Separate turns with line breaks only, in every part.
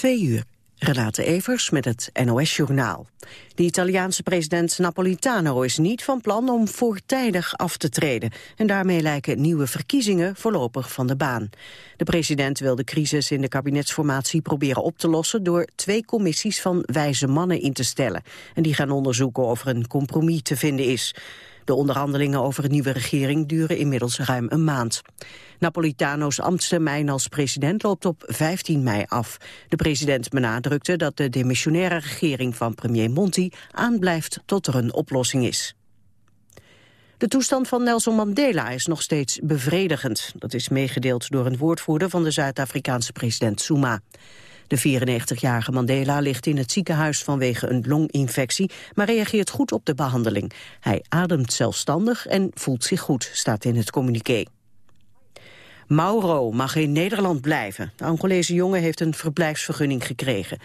Twee uur. Renate Evers met het NOS-journaal. De Italiaanse president Napolitano is niet van plan om voortijdig af te treden. En daarmee lijken nieuwe verkiezingen voorlopig van de baan. De president wil de crisis in de kabinetsformatie proberen op te lossen... door twee commissies van wijze mannen in te stellen. En die gaan onderzoeken of er een compromis te vinden is. De onderhandelingen over een nieuwe regering duren inmiddels ruim een maand. Napolitano's ambtstermijn als president loopt op 15 mei af. De president benadrukte dat de demissionaire regering van premier Monti aanblijft tot er een oplossing is. De toestand van Nelson Mandela is nog steeds bevredigend. Dat is meegedeeld door een woordvoerder van de Zuid-Afrikaanse president Zuma. De 94-jarige Mandela ligt in het ziekenhuis vanwege een longinfectie, maar reageert goed op de behandeling. Hij ademt zelfstandig en voelt zich goed, staat in het communiqué. Mauro mag in Nederland blijven. De Angolese jongen heeft een verblijfsvergunning gekregen.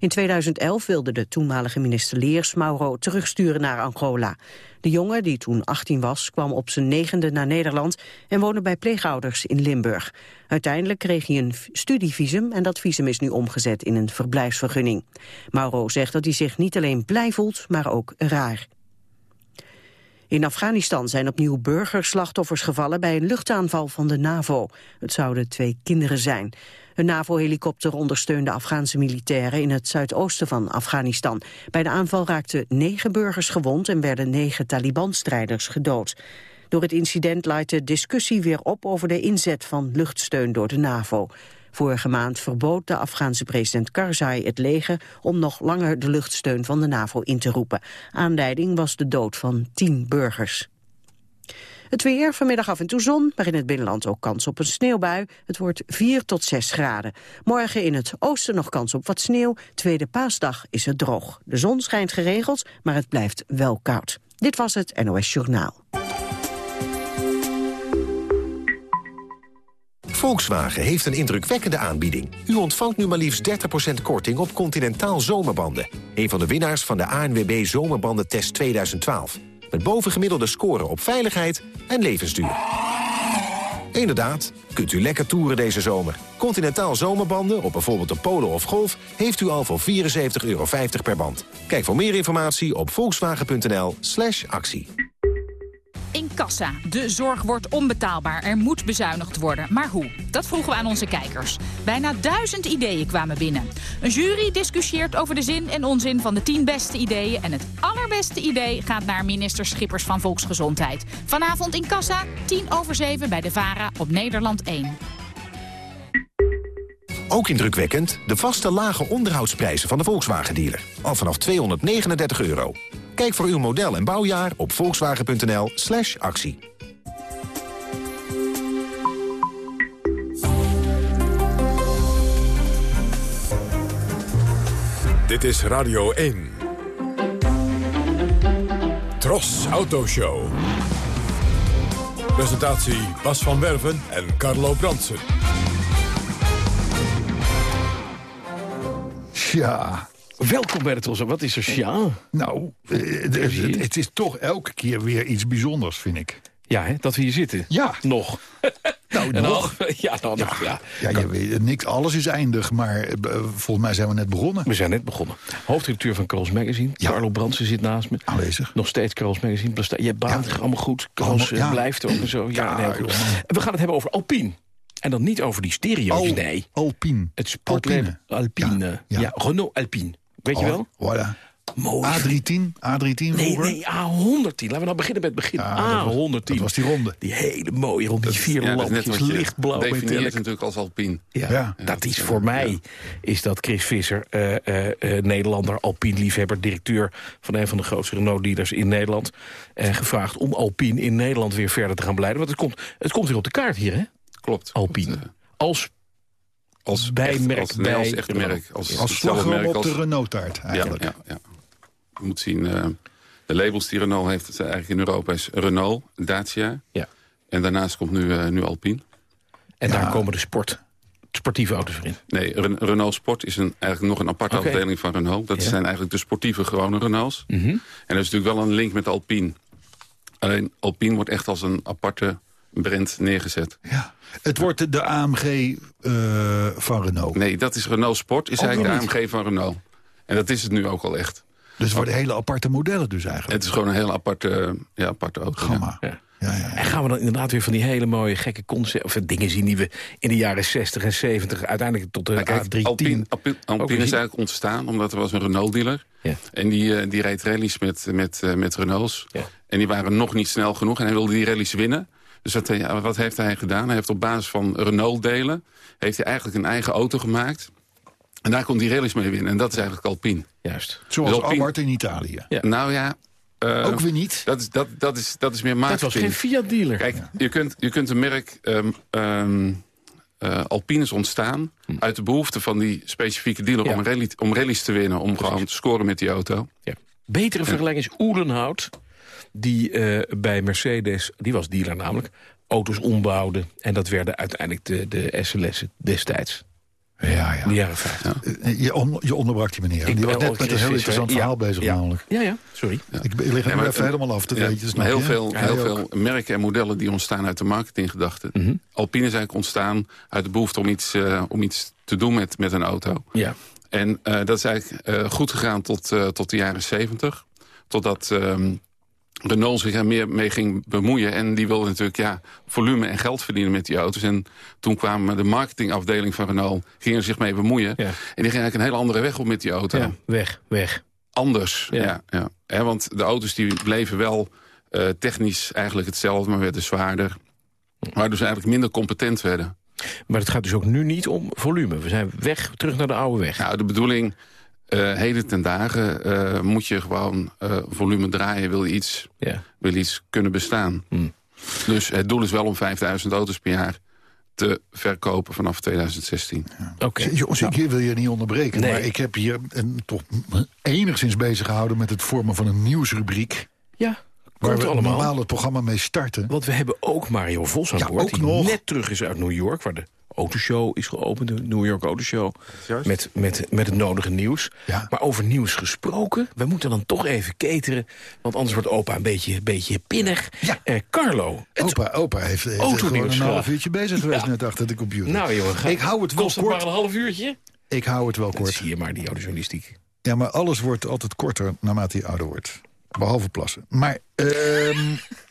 In 2011 wilde de toenmalige minister Leers Mauro terugsturen naar Angola. De jongen, die toen 18 was, kwam op zijn negende naar Nederland... en woonde bij pleegouders in Limburg. Uiteindelijk kreeg hij een studievisum en dat visum is nu omgezet in een verblijfsvergunning. Mauro zegt dat hij zich niet alleen blij voelt, maar ook raar. In Afghanistan zijn opnieuw burgerslachtoffers gevallen bij een luchtaanval van de NAVO. Het zouden twee kinderen zijn. Een NAVO-helikopter ondersteunde Afghaanse militairen in het zuidoosten van Afghanistan. Bij de aanval raakten negen burgers gewond en werden negen Taliban-strijders gedood. Door het incident leidt de discussie weer op over de inzet van luchtsteun door de NAVO. Vorige maand verbood de Afghaanse president Karzai het leger om nog langer de luchtsteun van de NAVO in te roepen. Aanleiding was de dood van tien burgers. Het weer, vanmiddag af en toe zon, maar in het binnenland ook kans op een sneeuwbui. Het wordt 4 tot 6 graden. Morgen in het oosten nog kans op wat sneeuw. Tweede paasdag is het droog. De zon schijnt geregeld, maar het blijft wel koud. Dit was het NOS Journaal.
Volkswagen heeft een indrukwekkende aanbieding. U ontvangt nu maar liefst 30% korting op Continentaal zomerbanden. Een van de winnaars van de ANWB Zomerbandentest 2012. Met bovengemiddelde scoren op veiligheid en levensduur. Inderdaad, kunt u lekker toeren deze zomer. Continentaal zomerbanden op bijvoorbeeld een Polo of Golf... heeft u al voor 74,50 euro per band. Kijk voor meer informatie op volkswagen.nl actie.
In kassa. De zorg wordt onbetaalbaar. Er moet bezuinigd worden. Maar hoe? Dat vroegen we aan onze kijkers. Bijna duizend ideeën kwamen binnen. Een jury discussieert over de zin en onzin van de tien beste ideeën. En het allerbeste idee gaat naar minister Schippers van Volksgezondheid. Vanavond in kassa, tien over zeven bij de VARA op Nederland 1.
Ook indrukwekkend de vaste lage onderhoudsprijzen van de Volkswagen-dealer. Al vanaf 239 euro. Kijk voor uw model en bouwjaar op volkswagen.nl slash actie.
Dit is Radio 1. Tros Autoshow. Presentatie Bas van Werven en Carlo Bransen.
Ja.
Welkom bij de Tros. Wat is er, Sja?
Nou, eh, het, is toch elke keer weer iets bijzonders, vind ik.
Ja, hè, dat we hier zitten.
Ja.
Nog.
Nou,
En
nog.
ja, dan nog. Ja.
Ja, je weet, niks, alles is eindig, maar eh, volgens mij zijn we net begonnen.
We zijn net begonnen. Hoofdredacteur van Carls Magazine.
Ja.
Carlo Brandsen zit naast me.
Aanwezig.
Nog steeds Carls Magazine. Je baant
Ja.
zich allemaal goed.
Allemaal-
eh,
ja.
blijft ook en zo. Ja, nee, goed. We gaan het hebben over Alpine. En dan niet over die stereo's.
Al-
nee.
Alpine.
Het sportleven. Alpine.
Ja,
ja. Renault Alpine. Weet je wel?
Oh, Voilà.
Mooi.
A310, A310
Nee,
vroeger.
nee, A110. Laten we nou beginnen met het begin.
Ja, dat was-
A110.
dat was die ronde.
Die hele mooie ronde. Die vier
Ja, dat is net
lampjes, lichtblauw.
definieert
metallic.
natuurlijk als Alpine.
Ja,
Ja.
dat is voor mij is dat Chris Visser, eh, eh, eh, Nederlander, Alpine-liefhebber, directeur van een van de grootste Renault-dealers in Nederland, gevraagd om Alpine in Nederland weer verder te gaan blijven. Want het komt, het komt weer op de kaart hier, hè?
Klopt.
Alpine.
Het,
Als
Als
bijmerk
echt, als
bij
echte
Renault.
merk. Als,
Als slagroom op de
als-
Renault-taart,
ja,
eigenlijk.
ja, ja. Je moet zien, eh, de labels die Renault heeft het zijn eigenlijk in Europa is Renault, Dacia.
Ja.
En daarnaast komt nu, eh, nu Alpine.
en daar komen de sport, sportieve auto's weer in.
Nee, Ren- Renault Sport is een, eigenlijk nog een aparte afdeling van Renault. Dat
Ja.
zijn eigenlijk de sportieve gewone Renaults.
Mhm.
En er is natuurlijk wel een link met Alpine. Alleen Alpine wordt echt als een aparte brand neergezet.
Ja. Het wordt de AMG eh, van Renault.
Nee, dat is Renault Sport, is eigenlijk de AMG van Renault. En dat is het nu ook al echt.
Dus het worden hele aparte modellen dus eigenlijk.
Het is gewoon een heel aparte, ja, aparte auto.
Gamma.
Ja.
Ja, ja, ja.
En gaan we dan inderdaad weer van die hele mooie gekke concept, of dingen zien die we in de jaren 60 en 70 uiteindelijk tot de
Maar kijk,
A310.
Alpine, Alpine, is eigenlijk ontstaan omdat er was een Renault-dealer.
Ja.
En die, eh, die reed rallies met, met, eh, met Renaults.
Ja.
En die waren nog niet snel genoeg en hij wilde die rallies winnen. Dus wat, ja, wat heeft hij gedaan? Hij heeft op basis van Renault-delen... heeft hij eigenlijk een eigen auto gemaakt. En daar kon hij rallies mee winnen. En dat is eigenlijk Alpine.
Juist.
Zoals
Dus Alpine-
Abarth in Italië.
Ja.
Nou ja... eh,
Ook weer niet.
Dat is, dat, dat is, dat is meer
Dat was
marketing.
geen Fiat-dealer.
Kijk, je, kunt, je kunt een merk ehm ehm eh, Alpines ontstaan... uit de behoefte van die specifieke dealer
Ja.
om, rally, om rallies te winnen... om gewoon te scoren met die auto.
Ja. Betere vergelijking is Oelenhout. Die eh, bij Mercedes, die was dealer namelijk, auto's ombouwde. En dat werden uiteindelijk de, de SLS'en destijds.
Ja, ja.
In de jaren 50.
Eh, Je, on- je onderbrak die meneer.
Ik
die was net met een heel interessant
ja.
verhaal bezig
Ja.
namelijk.
Ja, ja, sorry.
Ik, lig er
Ja,
even helemaal af te
Ja,
weten. snap
maar heel
je?
veel,
Ja,
heel veel merken en modellen die ontstaan uit de marketinggedachte.
Mhm.
Alpine is eigenlijk ontstaan uit de behoefte om iets, eh, om iets te doen met, met een auto.
Ja.
En eh, dat is eigenlijk eh, goed gegaan tot, eh, tot de jaren 70. Totdat Renault zich er meer mee ging bemoeien. En die wilde natuurlijk ja, volume en geld verdienen met die auto's. En toen kwam de marketingafdeling van Renault ging er zich mee bemoeien.
Ja.
En die ging eigenlijk een hele andere weg op met die auto.
ja, weg, weg.
Anders,
Ja.
ja. want de auto's die bleven wel eh, technisch eigenlijk hetzelfde... maar werden zwaarder. Waardoor ze eigenlijk minder competent werden.
Maar het gaat dus ook nu niet om volume. We zijn weg, terug naar de oude weg.
Nou, de bedoeling, eh, heden ten dagen eh, moet je gewoon eh, volume draaien. Wil je iets,
Ja.
wil iets kunnen bestaan.
Hmm.
Dus het doel is wel om 5000 auto's per jaar te verkopen vanaf 2016.
Oké.
Jongens, ik wil je niet onderbreken,
Nee.
maar ik heb hier een, toch enigszins bezig gehouden met het vormen van een nieuwsrubriek.
Ja,
Waar
komt
we
allemaal.
normaal het programma mee starten.
Want we hebben ook Mario Vos aan
Ja,
boord.
ook
die
nog.
net terug is uit New York, waar de autoshow is geopend. De New York Autoshow.
Juist.
Met, met, met het nodige nieuws.
Ja.
Maar over nieuws gesproken, we moeten dan toch even keteren. Want anders wordt opa een beetje, beetje pinnig.
Ja.
Eh, Carlo,
Opa, opa heeft, heeft
Autonieuws
gewoon een half uurtje bezig geweest
Ja.
net achter de computer.
Nou jongen, ga-
ik hou het wel
kost het maar
kort.
een half uurtje?
Ik hou het wel
Dat
kort.
zie je maar, die autojournalistiek.
Ja, maar alles wordt altijd korter naarmate je ouder wordt. Behalve plassen. Maar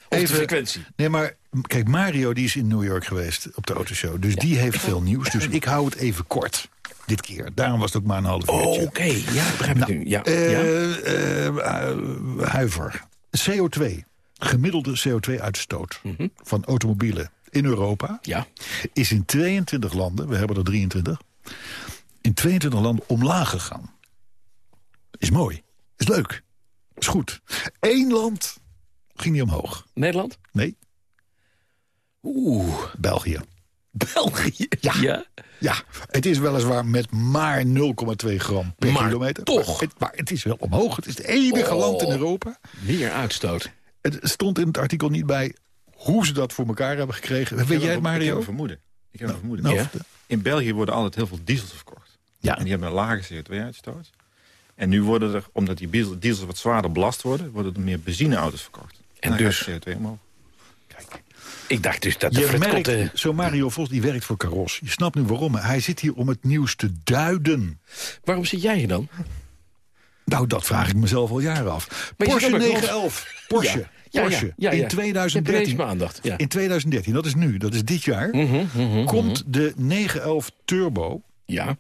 Of de frequentie.
Nee, maar kijk, Mario die is in New York geweest op de autoshow. Dus die heeft veel nieuws. Dus ik hou het even kort dit keer. Daarom was het ook maar een half
Oh,
uurtje.
Oké, ja, begrijp ik nu. Ja,
Eh,
ja.
eh, eh, huiver. CO2. Gemiddelde CO2-uitstoot
Mhm.
van automobielen in Europa...
ja.
is in 22 landen, we hebben er 23... in 22 landen omlaag gegaan. Is mooi. Is leuk. Is goed. Eén land ging niet omhoog.
Nederland?
Nee,
Oeh,
België.
België. Ja. ja.
Ja, het is weliswaar met maar 0,2 gram per
Maar
kilometer.
toch.
Het, maar het is wel omhoog. Het is het enige
Oh.
land in Europa.
Meer uitstoot.
Het stond in het artikel niet bij hoe ze dat voor elkaar hebben gekregen. Weet jij het,
Ik heb
Mario?
een vermoeden. Ik heb een vermoeden.
Nou,
Ja.
In België worden altijd heel veel diesels verkocht.
Ja.
En die hebben een lage CO2-uitstoot. En nu worden er, omdat die diesel- diesels wat zwaarder belast worden... worden er meer benzineauto's verkocht.
En dus-
gaat de CO2 omhoog.
Ik dacht dus dat de
Je merkt,
Kotte-
zo Mario Vos die werkt voor Caros. Je snapt nu waarom. Hij zit hier om het nieuws te duiden.
Waarom zit jij hier dan?
Nou, dat vraag ik mezelf al jaren af.
Maar
Porsche
zit ook bij
911. Porsche.
Ja, ja,
Porsche.
ja, ja, ja.
In
Je hebt ineens
2013.
mijn aandacht. Ja.
In 2013, dat is nu, dat is dit jaar...
Mhm,
komt de 911 Turbo
Ja,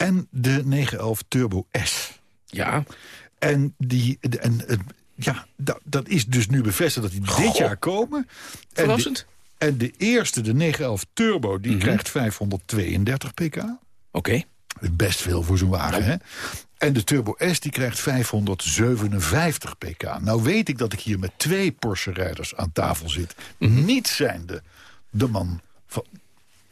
en de 911 Turbo S.
ja.
En, die, de- en ja, dat, dat is dus nu bevestigd dat die dit jaar komen. En
Verrassend.
en de eerste, de 911 Turbo,
Mhm.
die krijgt 532 pk.
Oké.
Best veel voor zo'n wagen, hè? En de Turbo S die krijgt 557 pk. Nou weet ik dat ik hier met twee Porsche-rijders aan tafel zit.
Mhm.
Niet zijnde de man van...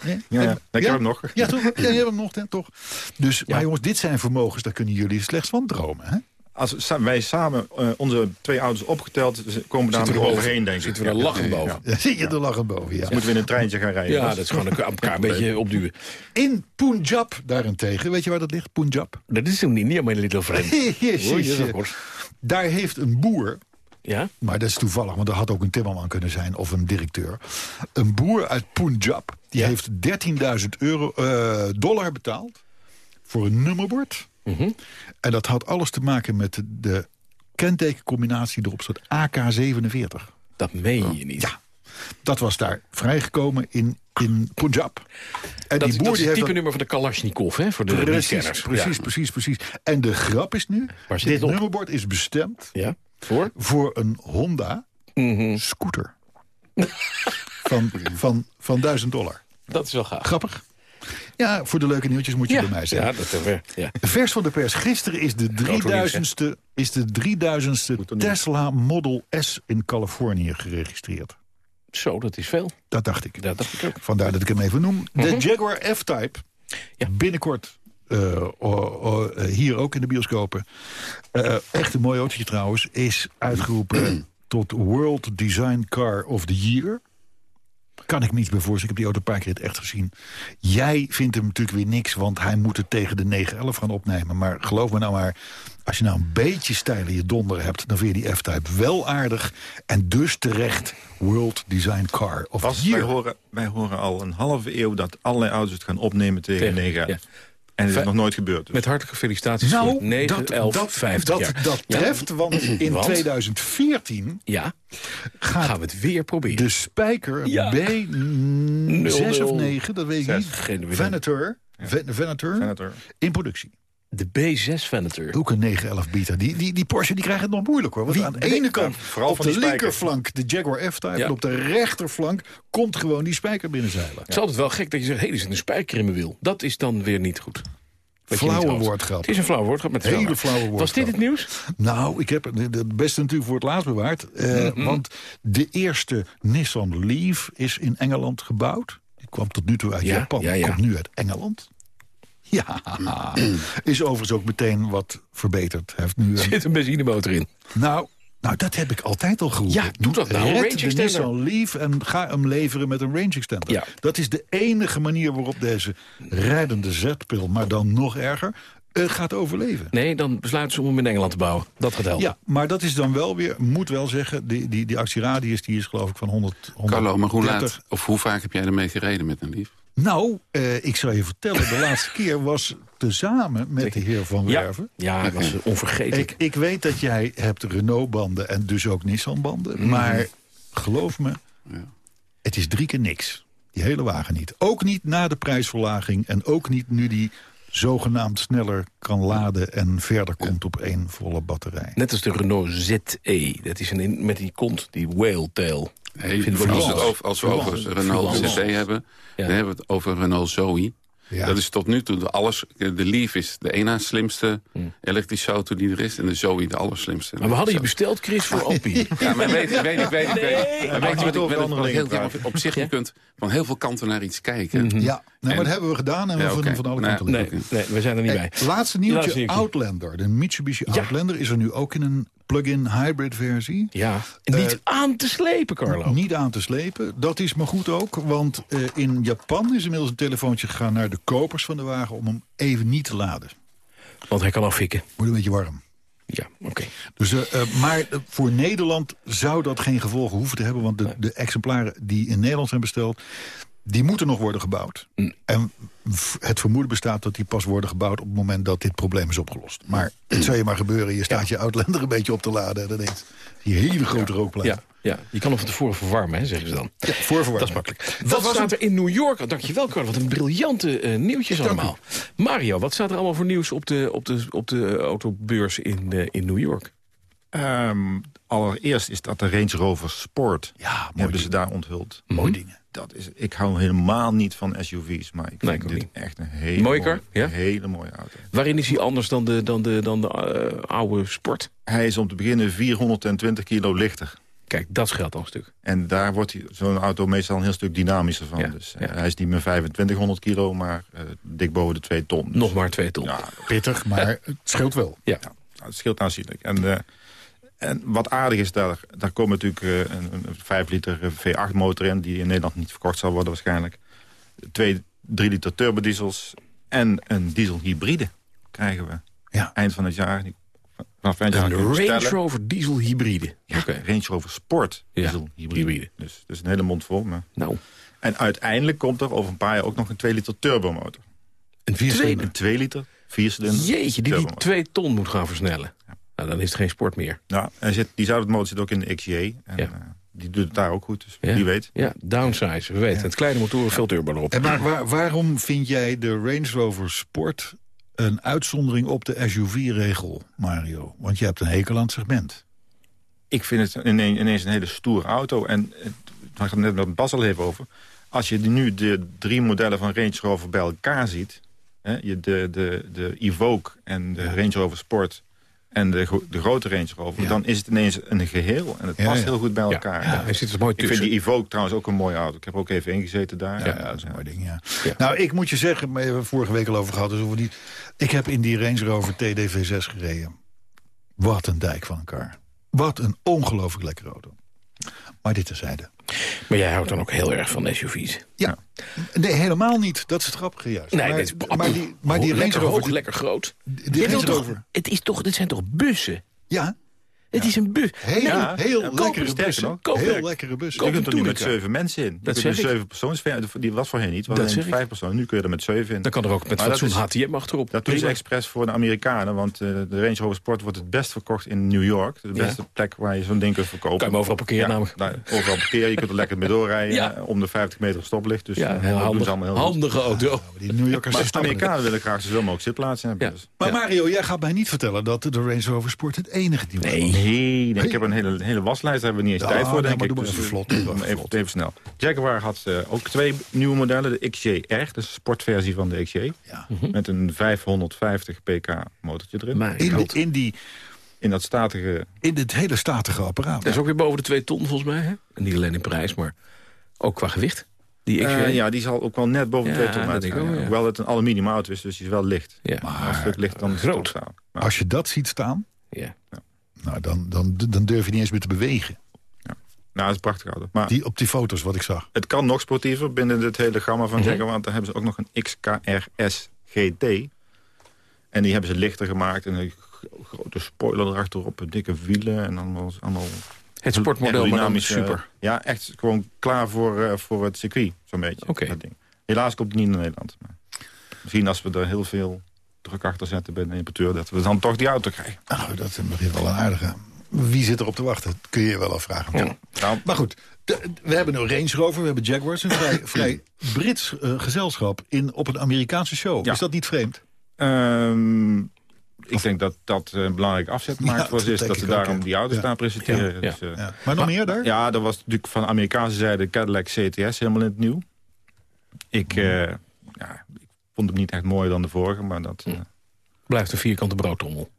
Nee?
Ja, ja. Ik heb hem nog.
Ja, toch? Ja, je hebt hem nog, hè, toch? Dus, maar jongens, dit zijn vermogens, daar kunnen jullie slechts van dromen, hè?
Als wij samen eh, onze twee auto's opgeteld... komen daar nog
we
overheen, denk ik.
Zitten we er
Ja.
lachend boven.
Ja.
Daar zit je er lachend boven, ja.
Moeten we in een treintje gaan rijden.
Ja, dat is gewoon elkaar een beetje opduwen.
In Punjab daarentegen, weet je waar dat ligt? Punjab.
Dat is toen niet, niet aan mijn little friend.
Yes, yes, yes. Daar heeft een boer
Ja?
maar dat is toevallig, want dat had ook een timmerman kunnen zijn of een directeur. Een boer uit Punjab, die heeft 13.000 euro, eh, dollar betaald voor een nummerbord.
Mhm.
En dat had alles te maken met de, kentekencombinatie erop staat AK-47.
Dat meen je niet.
Ja, dat was daar vrijgekomen in, in Punjab. En
Dat,
die boer
dat is het
heeft
type nummer van de Kalashnikov, hè? Voor de
Precies, precies,
Ja.
precies, precies. En de grap is nu,
Waar zit
dit
het
nummerbord is bestemd
Ja? Voor?
voor een Honda
Mhm.
scooter. van, van, van 1000 dollar.
Dat is wel gaaf.
Grappig. Ja, voor de leuke nieuwtjes moet je
Ja,
bij mij zijn.
ja, dat is weer. Ja.
Vers van de pers. Gisteren is de 3000ste, is de 3000ste Tesla Model S in Californië geregistreerd.
Zo, dat is veel.
Dat dacht ik.
Dat dacht ik ook.
Vandaar dat ik hem even noem. De Jaguar F-Type.
Ja.
Binnenkort eh, o- o- eh, hier ook in de bioscopen. Eh, echt een mooi autootje trouwens. Is uitgeroepen tot World Design Car of the Year. Kan ik me niets bij voorstellen. Ik heb die auto een paar keer het echt gezien. Jij vindt hem natuurlijk weer niks, want hij moet het tegen de 911 gaan opnemen. Maar geloof me nou maar, als je nou een beetje stijl in je donder hebt... dan vind je die F-Type wel aardig. En dus terecht World Design Car of the
wij
Year.
horen, wij horen al een halve eeuw dat allerlei auto's het gaan opnemen tegen,
Tegen,
9
ja.
En het is nog nooit gebeurd. Dus.
Met hartelijke felicitaties
Nou,
voor 9,
dat,
11,
dat,
50
dat,
jaar.
dat treft, want in
Want?
2014
Ja,
gaat
gaan we het weer proberen.
de Spijker
Ja.
B6 of
nul.
9, dat weet ik niet. Venator, in productie.
De B6 Venator.
Ook een 911 Beta. Die, die, die Porsche die krijgt het nog moeilijk hoor. Want
Wie
aan de ene kant?
Vooral
op
van
de linkerflank de Jaguar F-Type...
Ja.
en op de rechterflank komt gewoon die spijker binnenzeilen.
Het is altijd wel gek dat je zegt, hé, er zit een spijker in mijn wiel. Dat is dan weer niet goed.
Flauwe woordgrap.
Het is een flauw woordgrap met
Hele
flauwe.
flauwe
Was
woordgrap.
dit het nieuws?
Nou, ik heb het het beste natuurlijk voor het laatst bewaard. eh,
Mhm.
Want de eerste Nissan Leaf is in Engeland gebouwd. Die kwam tot nu toe uit
Ja,
Japan,
ja, ja.
komt nu uit Engeland. Ja, is overigens ook meteen wat verbeterd. Heeft nu
Er
een,
zit een benzinemotor in.
nou, nou, dat heb ik altijd al geroepen.
Ja, doe dat nou,
Red
range
de. Nissan Leaf en ga hem leveren met een range extender.
Ja.
Dat is de enige manier waarop deze rijdende zetpil, maar dan nog erger, eh, gaat overleven.
Nee, dan besluiten ze om hem in Engeland te bouwen. Dat gaat helpen.
Ja, maar dat is dan wel weer, moet wel zeggen... die, die, die actieradius die is geloof ik van 100, 130.
Carlo, maar hoe laat of hoe vaak heb jij ermee gereden met een lief?
Nou, eh, ik zal je vertellen, de laatste keer was tezamen met de heer Van
ja,
Werven.
ja dat was onvergetelijk.
Ik, ik weet dat jij hebt Renault-banden en dus ook Nissan-banden. Maar geloof me,
Ja.
het is drie keer niks. Die hele wagen niet. Ook niet na de prijsverlaging en ook niet nu die zogenaamd sneller kan laden... en verder komt op één volle batterij.
Net als de Renault ZE. Dat is een met die kont, die whale tail.
Hey,
Ik vind het
als,
wel
we het over, als we over
Fluence.
Renault. CC hebben,
Ja.
dan hebben we het over Renault Zoe.
Ja.
Dat is tot nu toe de, alles, de Leaf is de ene na slimste elektrische auto die er is. En de Zoe de allerslimste.
Maar we hadden je besteld, Chris, voor Opie.
Ja, maar weet, weet, weet, weet, weet, weet,
maar
weet je wat ik heel
dingen
vind? Op zich, je kunt van heel veel kanten naar iets kijken.
Mhm.
Ja, nou, maar
En-
dat hebben we gedaan en we
Ja,
van alle kanten leuk.
Nee, nee, we zijn er niet
Hey,
bij.
laatste nieuwtje,
Laatste nieuwtje.
Outlander. De Mitsubishi
Ja.
Outlander is er nu ook in een plug-in hybrid versie.
Ja, niet
Eh,
aan te slepen, Carlo.
Niet aan te slepen. Dat is maar goed ook, want eh, in Japan is inmiddels een telefoontje gegaan naar de kopers van de wagen om hem even niet te laden.
Want hij kan afvikken.
Wordt een beetje warm.
Ja, oké.
Dus, eh, maar voor Nederland zou dat geen gevolgen hoeven te hebben... want de, de exemplaren die in Nederland zijn besteld... die moeten nog worden gebouwd.
Mm.
En het vermoeden bestaat dat die pas worden gebouwd... op het moment dat dit probleem is opgelost. Maar het zou je maar gebeuren. Je staat je Outlander een beetje op te laden... en dan denkt die hele grote rookplein.
Ja, ja, je kan hem van tevoren verwarmen, hè, zeggen ze dan.
Ja, voorverwarming.
Dat is makkelijk. Wat staat er in New York? Oh, dankjewel, Carlo. Wat een briljante eh, nieuwtjes allemaal. Mario, wat staat er allemaal voor nieuws op de, op de, op de autobeurs in, eh, in New York?
Ehm, allereerst is dat de Range Rover Sport.
Ja, mooi
hebben
ding.
ze daar onthuld.
Mooi dingen.
Dat is, ik hou helemaal niet van SUV's, maar ik
Nee,
vind
ik
dit
niet.
echt een hele
Mooie
mooie,
kar, ja?
een hele mooie auto.
Waarin is hij anders dan de, dan de, dan de eh, oude sport?
Hij is om te beginnen 420 kilo lichter.
Kijk, dat scheelt al een stuk.
En daar wordt hij- zo'n auto meestal een heel stuk dynamischer van.
Ja,
dus, eh,
ja.
hij is niet meer 2500 kilo, maar eh, dik boven de 2 ton. Dus,
Nog maar twee ton.
Ja,
Pittig, maar het scheelt wel.
Ja.
Ja, nou, het scheelt aanzienlijk. En, eh, en wat aardig is, daar, daar komt natuurlijk eh, een, een 5 liter V8 motor in... die in Nederland niet verkocht zal worden waarschijnlijk. Twee 3 liter turbodiesels en een diesel hybride krijgen we.
Ja.
Eind van het jaar. Vanaf jaar
Een Range. Rover diesel hybride.
Ja. Range Rover Sport
Ja,
diesel hybride.
hybride.
Dus, dus een hele mond vol. Maar...
Nou,
En uiteindelijk komt er over een paar jaar ook nog een 2 liter turbomotor.
een tweede.
Een 2 liter, 4 cilinder
Jeetje, die die
turbomotor.
twee ton moet gaan versnellen. Nou, dan is het geen sport meer.
Ja, en zit, diezelfde motor zit ook in de XJ. En
Ja.
eh, die doet het daar ook goed, dus
Ja.
wie weet.
Ja, downsize, we weten. Het kleine motoren, veel turbo erop.
En maar waar- waarom vind jij de Range Rover Sport een uitzondering op de SUV-regel, Mario? Want je hebt een hekel aan het segment.
Ik vind het ineens, een hele stoere auto. En hadden het net met Bas al even over. Als je nu de drie modellen van Range Rover bij elkaar ziet... Hè, je de, de, de Evoque en de Range Rover Sport en de, de grote Range Rover...
Ja.
dan is het ineens een geheel. En het
Ja,
past
ja.
heel goed bij
Ja,
elkaar.
ja, hij zit er mooi
Ik vind
tussen.
die Evoque trouwens ook een mooie auto. Ik heb er ook even ingezeten daar.
Ja, dat is een mooi ding, ja.
Ja.
Nou, ik moet je zeggen, maar we hebben het vorige week al over gehad... Dus over die, ik heb in die Range Rover TDV6 gereden. Wat een dijk van een kar. Wat een ongelooflijk lekkere auto. Maar dit terzijde.
Maar jij houdt dan ook heel erg van SUV's.
Ja, nee, helemaal niet. Dat is het grappige juist.
Nee,
maar,
dit is,
maar die, maar die
lekker hoog, lekker groot. toch, het is toch, dit zijn toch bussen?
Ja,
Het is een bus.
heel,
Ja,
heel
ja,
lekkere
koop
Heel lekkere bussen.
Je kunt er nu met zeven mensen in.
Dat zeg ik.
zeven persoons, die was voorheen niet. Was
Dat zeg ik.
vijf personen. Nu kun je er met zeven in.
Dan kan er ook met fatsoen
is-
HTM achterop.
Dat doen ze
Prima.
expres voor de Amerikanen. Want eh, de Range Rover Sport wordt het best verkocht in New York. De
Ja.
beste plek waar je zo'n ding kunt verkopen.
Kan je hem overal parkeren
Ja,
namelijk.
overal parkeren. Je kunt er lekker mee doorrijden.
Ja.
eh, Om de 50 meter stoplicht. Dus
Ja,
eh,
heel handig. Handige auto.
Die New Yorkers
Maar de. Amerikanen willen graag zoveel mogelijk zitplaatsen hebben. Dus.
Maar Mario, jij gaat mij niet vertellen dat de Range Rover Sport het enige die
Nee.
Ik heb een hele, hele waslijst. Daar hebben we niet eens
Ja,
tijd voor,
nee,
denk
maar
ik.
doe maar
Dus,
even
eh,
vlot, maar
even,
even
even,
vlot.
snel. Jaguar had eh, ook twee nieuwe modellen. De XJ-R, dat is de sportversie van de XJ.
Ja.
Met een 550 pk motortje erin.
Maar
In, de, in, die,
In dat statige...
in dit hele statige apparaat.
Dat is ook weer boven de 2 ton volgens mij. Hè? En niet alleen in prijs, maar ook qua gewicht. Die XJ.
Eh, ja, die zal ook wel net boven
Ja,
de 2 ton uitgaan. ja.
ja.
Hoewel het een aluminium auto is, dus die is wel licht.
ja.
Maar een stuk licht dan
groot.
Maar,
Als je dat ziet staan,
ja.
Nou, dan, dan, dan durf je niet eens meer te bewegen.
nou, dat is prachtig auto. Maar
Die, op die foto's wat ik zag.
het kan nog sportiever binnen het hele gamma van
Mhm.
Jaguar. Want dan hebben ze ook nog een XKRS GT. En die hebben ze lichter gemaakt. En een grote spoiler erachterop. Dikke wielen. En allemaal... allemaal
Het sportmodel, maar dan super.
Ja, echt gewoon klaar voor, eh, voor het circuit. Zo'n beetje.
Oké.
dat ding. Helaas komt het niet naar Nederland. Maar misschien als we er heel veel druk achter zetten bij de importeur... dat we dan toch die auto krijgen.
Nou, dat is begint wel een aardige. Wie zit er op te wachten? Dat kun je je wel afvragen.
Ja.
Nou,
Maar goed, we hebben een Range Rover, we hebben Jaguars. Een vrij, vrij Brits eh, gezelschap in, op een Amerikaanse show.
Ja.
Is dat niet vreemd?
Ehm, ik denk dat dat een belangrijk afzetmarkt
Ja,
voor ze
dat
is. Dat ze
ook,
daarom
ja.
die auto's
Ja.
daar presenteren.
Ja,
Dus, eh,
Ja. Maar nog meer daar?
Ja, dat was natuurlijk van de Amerikaanse zijde Cadillac CTS helemaal in het nieuw. Ik,
Mhm.
Vond hem niet echt mooier dan de vorige, maar dat...
Mhm.
eh,
Blijft een vierkante broodtrommel.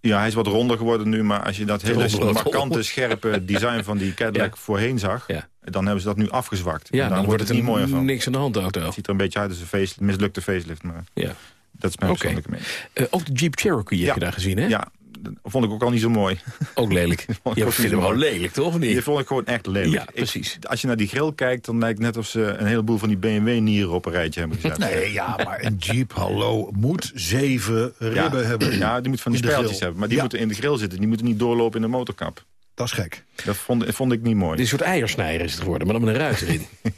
ja, hij is wat ronder geworden nu, maar als je dat hele
Ronder, ronder.
markante, scherpe design van die Cadillac
Ja.
voorheen zag,
Ja.
dan hebben ze dat nu afgezwakt.
Ja,
En
dan, wordt het
niet mooier van.
niks aan de hand auto.
Het ziet er een beetje uit als een face, mislukte facelift, maar
Ja.
dat is mijn
Oké.
persoonlijke mening.
Eh, ook de Jeep Cherokee heb je daar gezien, hè?
Ja, vond ik ook al niet zo mooi.
Ook lelijk. Je vindt hem wel lelijk, toch?
Die vond ik gewoon echt lelijk.
Ja,
Ik-
precies.
als je naar die grill kijkt, dan lijkt het net of ze een heleboel van die BMW-nieren op een rijtje hebben gezet.
Nee, ja, maar een Jeep, hallo, moet zeven
ja,
ribben hebben.
Ja, die moet van die spijltjes
grill.
hebben. Maar die
Ja.
moeten in de grill zitten. Die moeten niet doorlopen in de motorkap.
Dat is gek.
Dat vond, vond ik niet mooi.
Dit soort eiersnijer is het geworden, maar dan met een ruit erin.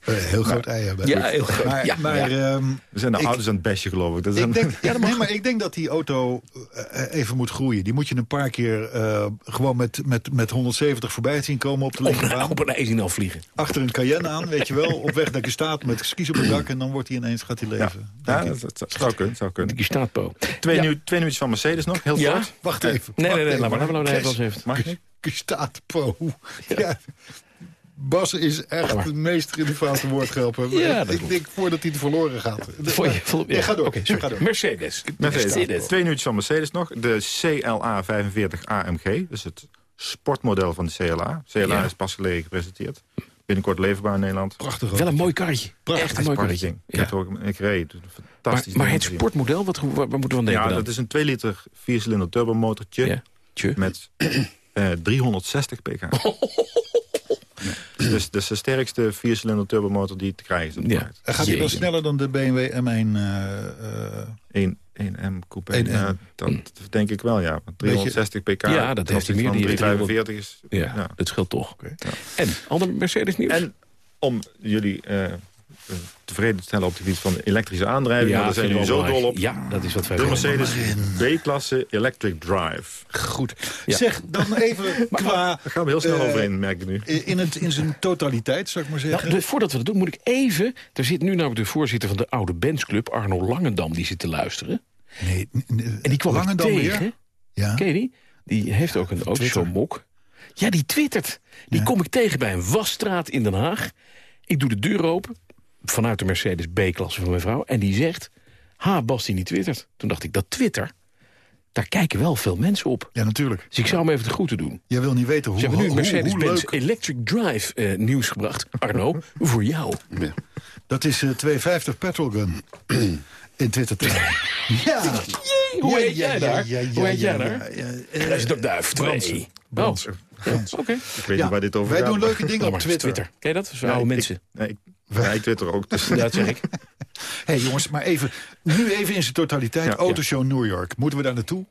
Eh, heel groot ei hebben.
Ja, heel groot.
Maar,
Ja,
maar
ja.
ehm,
We zijn de
ik-
ouders aan het bestje, geloof ik. Dat is
ik,
een-
denk, nee, maar ik denk dat die auto eh, even moet groeien. Die moet je een paar keer eh, gewoon met, met, met 170 voorbij zien komen op de linkerbaan.
op een al vliegen.
Achter een Cayenne aan, weet je wel. Op weg naar staat met skis op het dak. En dan wordt hij ineens, gaat hij
ja,
leven.
ja,
denk ik.
dat, dat zou kunnen. Zou kunnen.
Die staatpo.
Twee,
Ja.
twee nieuwtjes van Mercedes nog, heel
Ja?
kort.
Wacht even.
Nee,
wacht
nee, nee,
even.
laat maar. Laat maar, even.
Gestapo. Ja. Bas is echt
maar.
de meester in de foute woordgrappen.
Ja, dat
ik
klopt.
denk voordat hij het verloren gaat.
Vond je-
Ja, ga door.
Oké, sorry.
ga door.
Mercedes.
Mercedes. Twee nieuwtjes van Mercedes nog. De CLA 45 AMG. Dus het sportmodel van de CLA. CLA
Ja.
is pas geleden gepresenteerd. Binnenkort leverbaar in Nederland.
Prachtig.
Wel een mooi karretje.
Prachtig.
Echt een mooi karretje.
Ik,
Ja.
heb er ook, ik reed. Het
Maar,
Fantastisch
maar het
te
sportmodel, wat, moeten we aan denken
Ja,
dan?
dat is een 2 liter 4 cilinder turbomotortje. Met eh 360 pk. Ja. Dus dat is de sterkste 4 cilinder turbomotor die te krijgen is op de
Ja.
markt.
Gaat hij dan
Jeetje.
sneller dan de BMW M1? eh, eh,
Eén- 1M Coupé.
1M.
Ja, dat denk ik wel, ja. 360 pk.
Ja, dat heeft hij meer,
van
die heeft
345 is...
Ja,
ja.
het scheelt toch. En, ander Mercedes nieuws?
En om jullie eh, tevreden te stellen op het gebied van elektrische aandrijving...
ja,
want daar zijn jullie zo dol op.
Ja, dat is wat wij
De
willen.
Mercedes B-klasse Electric Drive.
Goed.
Ja.
Zeg, dan even qua...
Daar gaan we heel snel
eh,
overheen, merk ik nu.
In, het, in zijn totaliteit, zou ik maar zeggen.
Nou, de- voordat we dat doen, moet ik even... Er zit nu namelijk de voorzitter van de oude bandsclub, Arno Langendam, die zit te luisteren.
nee,
En die kwam
Langendam
tegen.
weer? Ja.
Ken je die? Die heeft ook een
Twitter.
autoshow-mok. Ja, die twittert. Die
Ja.
kom ik tegen bij een wasstraat in Den Haag. Ik doe de deur open, vanuit de Mercedes B-klasse van mijn vrouw. En die zegt, ha, Bas die niet twittert. Toen dacht ik, dat Twitter, daar kijken wel veel mensen op.
Ja, natuurlijk.
Dus ik zou hem even de groeten doen.
Jij wil niet weten hoe,
Ze hebben nu Mercedes-Benz. Electric Drive eh, nieuws gebracht. Arno, voor jou.
Ja.
Dat is eh 250 petrol gun. in Twitter. ja.
Hoe heet jij daar? Hoe heet jij daar? Duif 2.
Bransen.
Oké.
Ik weet
Ja,
niet waar dit over
wij
gaat.
doen
maar-
leuke dingen op
is
Twitter.
Ken je dat? Oude
ik-
mensen.
Nee, ik, ja, ik twitter ook. Dus.
Ja, dat zeg ik.
hey, jongens, maar even, nu even in zijn totaliteit.
Ja,
Autoshow New York. Moeten we daar naartoe?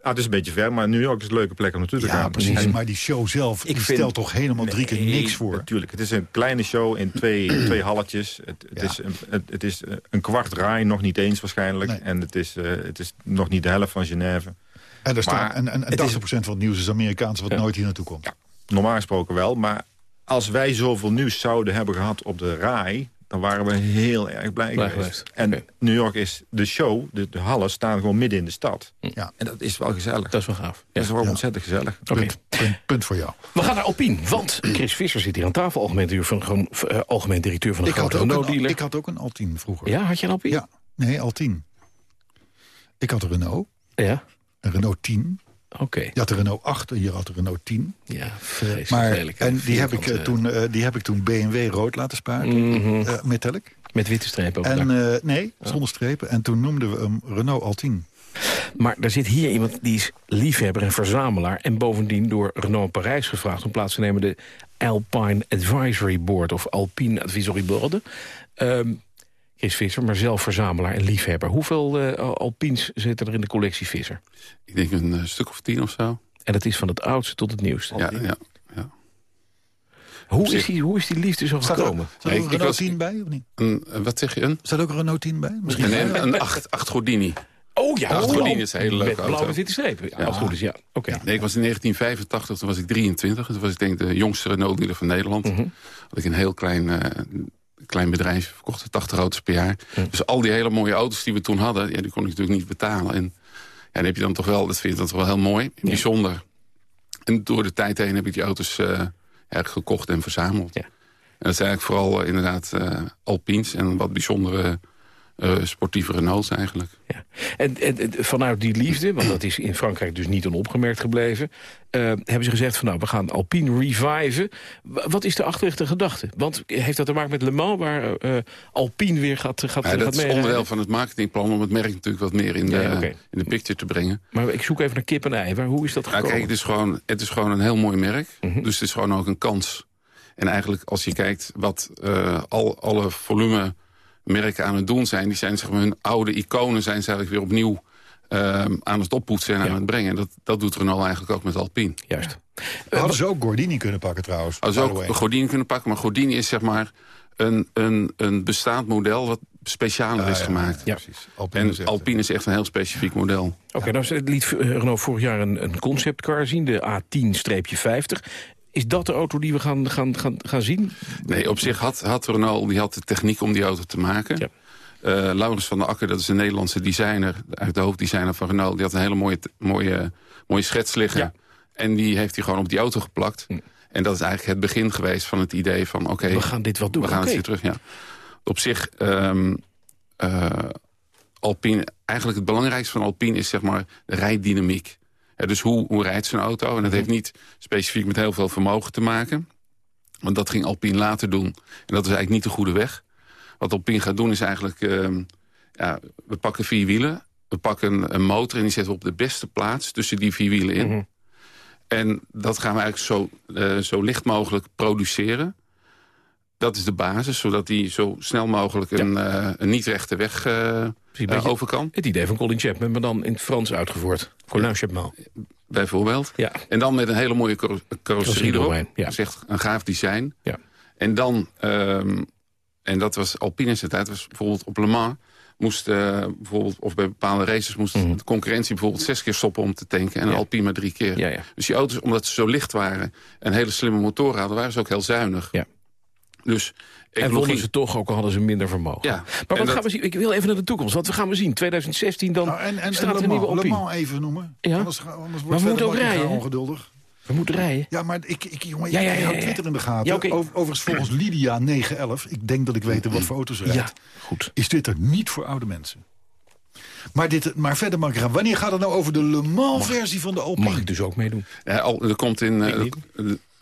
Ah, het is een beetje ver, maar New York is een leuke plek om naartoe te
Ja,
gaan.
precies.
En-
Maar die show zelf
Ik vind-
stelt toch helemaal drie keer
Nee,
niks voor?
Natuurlijk, het is een kleine show in twee, twee halletjes. Het, het
Ja.
is, een, het, het is een kwart raai, nog niet eens waarschijnlijk.
Nee.
En het is, eh, het is nog niet de helft van Genève.
En, daar staat, en, en, en
het
80%
is-
van het nieuws is Amerikaans, wat nooit hier naartoe komt.
Normaal gesproken wel, maar als wij zoveel nieuws zouden hebben gehad op de raai... dan waren we heel erg blij
Blij
geweest. En. New York is de show, de, de hallen staan gewoon midden in de stad.
Ja.
En dat is wel gezellig.
Dat is wel gaaf. Ja.
Dat is gewoon
Ja.
ontzettend gezellig.
Oké.
Punt, punt, punt voor jou.
We gaan naar Alpine, want Chris Visser zit hier aan tafel. Algemeen directeur van, eh, algemeen directeur van de
Ik had,
grote
ook
Renault
een,
dealer.
ik had ook een Altin vroeger.
Ja, had je een Alpine?
Ja. Nee, Altin. Ik had een Renault.
Ja?
Een Renault 10.
Oké.
Je had de Renault 8 en je had de Renault 10.
Ja, vreselijk
Maar, en die heb, ik, eh, toen, eh, die heb ik toen BMW rood laten sparen.
Mhm.
eh, metallic.
Met witte strepen
En, eh, nee, zonder strepen. En toen noemden we hem Renault Altin.
Maar er zit hier iemand die is liefhebber en verzamelaar... en bovendien door Renault Parijs gevraagd... om plaats te nemen de Alpine Advisory Board... of Alpine Advisory Board. Ehm Chris Visser, maar zelf verzamelaar en liefhebber. Hoeveel eh, Alpines zitten er in de collectie Visser?
Ik denk een eh, stuk of tien of zo.
En dat is van het oudste tot het nieuwste.
Ja, ja, ja.
Hoe, is die, hoe is die liefde zo
Staat er,
gekomen?
staat er
Nee,
ook Renault
was-
10 bij of niet?
Een, eh, wat zeg je? Een,
Staat ook een Renault 10 bij? Misschien
nee, een, een acht, acht Gordini.
Oh ja, oh,
Gordini is een hele leuke
Met blauwe witte strepen. Ja, als het goed is, ja. Oké.
Nee, ik was in 1985, toen was ik 23. Toen was ik denk de jongste Renault dealer van Nederland.
Mhm.
Had ik een heel klein, eh, klein bedrijf, verkocht 80 auto's per jaar. Dus al die hele mooie auto's die we toen hadden, ja, die kon ik natuurlijk niet betalen. En ja, dan heb je dan toch wel, dat vind je dan toch wel heel mooi, bijzonder. En door de tijd heen heb ik die auto's eh, gekocht en verzameld.
Ja.
En dat zijn eigenlijk vooral eh, inderdaad eh Alpines en wat bijzondere eh, sportieve Renaults eigenlijk.
Ja. En, en, en vanuit die liefde, want dat is in Frankrijk dus niet onopgemerkt gebleven... eh, hebben ze gezegd van nou, we gaan Alpine reviven. Wat is de achterliggende gedachte? Want heeft dat te maken met Le Mans, waar eh, Alpine weer gaat, gaat,
Ja,
gaat
dat is onderdeel van het marketingplan om het merk natuurlijk wat meer in de,
Ja,
in de picture te brengen.
Maar ik zoek even naar kip en ei. Waar, hoe is dat gekomen?
kijk, het is, gewoon, het is gewoon een heel mooi merk.
Mhm.
Dus het is gewoon ook een kans. En eigenlijk als je kijkt wat al, alle volume merken aan het doen zijn... die zijn zeg maar, hun oude iconen zijn ze eigenlijk weer opnieuw eh, aan het oppoetsen en
Ja.
aan het brengen. En dat, dat doet Renault eigenlijk ook met Alpine.
Juist.
Hadden ze ook Gordini kunnen pakken trouwens.
Ze
the
ook. Gordini kunnen pakken. Maar Gordini is zeg maar een, een, een bestaand model wat specialer is
ja,
gemaakt.
Ja.
Precies. Alpine
En
is echt-
Alpine is echt een heel specifiek model.
Oké, nou liet Renault vorig jaar een, een conceptcar zien, de A10-50. Is dat de auto die we gaan, gaan, gaan, gaan zien?
Nee, op zich had, had Renault die had de techniek om die auto te maken.
Ja.
Eh, Laurens van der Akker, dat is een Nederlandse designer... eigenlijk de hoofddesigner van Renault... die had een hele mooie, mooie, mooie schets liggen.
Ja.
En die heeft hij gewoon op die auto geplakt.
Hm.
En dat is eigenlijk het begin geweest van het idee van... oké,
We gaan dit wel doen.
we gaan
Oké.
het weer terug. Ja. Op zich, ehm, eh, Alpine... eigenlijk het belangrijkste van Alpine is zeg maar de rijdynamiek. Ja, dus hoe, hoe rijdt zo'n auto? En dat
Mhm.
heeft niet specifiek met heel veel vermogen te maken... Want dat ging Alpine later doen. En dat is eigenlijk niet de goede weg. Wat Alpine gaat doen is eigenlijk... ehm, ja, we pakken vier wielen. We pakken een motor en die zetten we op de beste plaats tussen die vier wielen in.
Mhm.
En dat gaan we eigenlijk zo, eh, zo licht mogelijk produceren. Dat is de basis, zodat hij zo snel mogelijk een, eh, een niet-rechte weg eh,
beetje
over kan.
Het idee van Colin Chapman, maar dan in het Frans uitgevoerd. Colin Chapman.
Bijvoorbeeld.
Ja.
En dan met een hele mooie carrosserie erop.
ja.
Dat is echt een gaaf design.
Ja.
En dan, ehm, en dat was Alpine in zijn tijd, was bijvoorbeeld op Le Mans... Moest, eh, bijvoorbeeld, of bij bepaalde races moest
Mhm.
de concurrentie bijvoorbeeld zes keer stoppen om te tanken. En
Ja.
Alpine maar drie keer.
Ja, ja.
Dus die auto's, omdat ze zo licht waren en hele slimme motoren hadden, waren ze ook heel zuinig.
Ja.
Dus
En wonnen
ecologie...
ze toch, ook al hadden ze minder vermogen.
Ja.
Maar wat
dat-
gaan we zien? Ik wil even naar de toekomst. Wat gaan we zien? 2016 dan
Nou, en, en,
staat
en
er nieuwe
Le even noemen.
Ja.
Anders, ga- anders
we
wordt
moeten rijden,
ongeduldig.
We moeten rijden.
Ja, maar ik, ik, jongen,
Ja,
ja,
ja, ja.
Twitter in de gaten. Over- overigens volgens Lydia 911, ik denk dat ik weet wat foto's rijdt,
Ja, goed.
is dit er niet voor oude mensen. Maar, dit, maar verder mag ik gaan. Wanneer gaat het nou over de Le Mans versie van de Alpine?
Mag ik dus ook meedoen?
Ja, al, er komt in,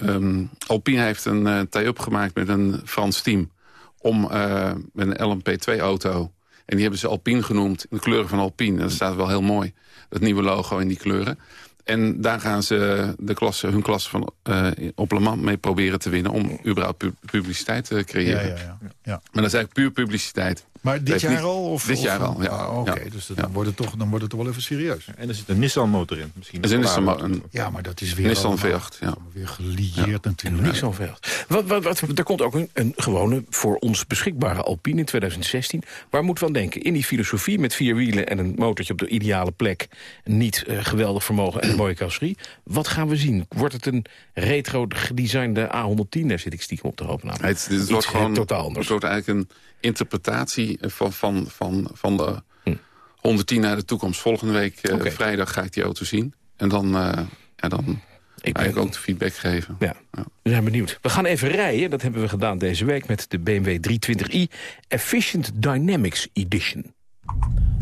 eh, ehm, Alpine heeft een eh, tie-up gemaakt met een Frans team. Om eh, met een LMP2-auto. En die hebben ze Alpine genoemd. In de kleuren van Alpine. Dat staat wel heel mooi. Dat nieuwe logo in die kleuren. En daar gaan ze de klasse, hun klasse van, eh, op Le Mans mee proberen te winnen... om überhaupt pu- publiciteit te creëren.
ja, ja, ja.
Maar dat is eigenlijk puur publiciteit.
Maar dit jaar
niet-
al? Of,
dit
of-
jaar al, ja.
Ah, Oké,
Ja.
dus dat-
Ja.
dan, wordt het toch, dan wordt het toch wel even serieus.
En er zit een Nissan-motor in. Misschien
Er is een Nissan een-
Ja, maar dat is weer
Nissan
allemaal-
V8, ja.
weer gelieerd natuurlijk.
niet zoveel. Wat, wat, wat, er komt ook een, een gewone, voor ons beschikbare Alpine in 2016. Waar moeten we aan denken? In die filosofie met vier wielen en een motortje op de ideale plek. Niet eh, geweldig vermogen en een mooie carrosserie. Wat gaan we zien? Wordt het een retro gedesignde A110? Daar zit ik stiekem op te hopen namelijk.
Het, het wordt gewoon
totaal anders.
Het wordt eigenlijk een interpretatie van, van, van, van de
Hm.
110 naar de toekomst. Volgende week eh, vrijdag ga ik die auto zien. En dan, eh ja, dan
Ik
ga ik
ben-
ook de feedback geven.
Ja,
Ja.
we zijn benieuwd. We gaan even rijden, dat hebben we gedaan deze week... met de BMW 320i Efficient Dynamics Edition.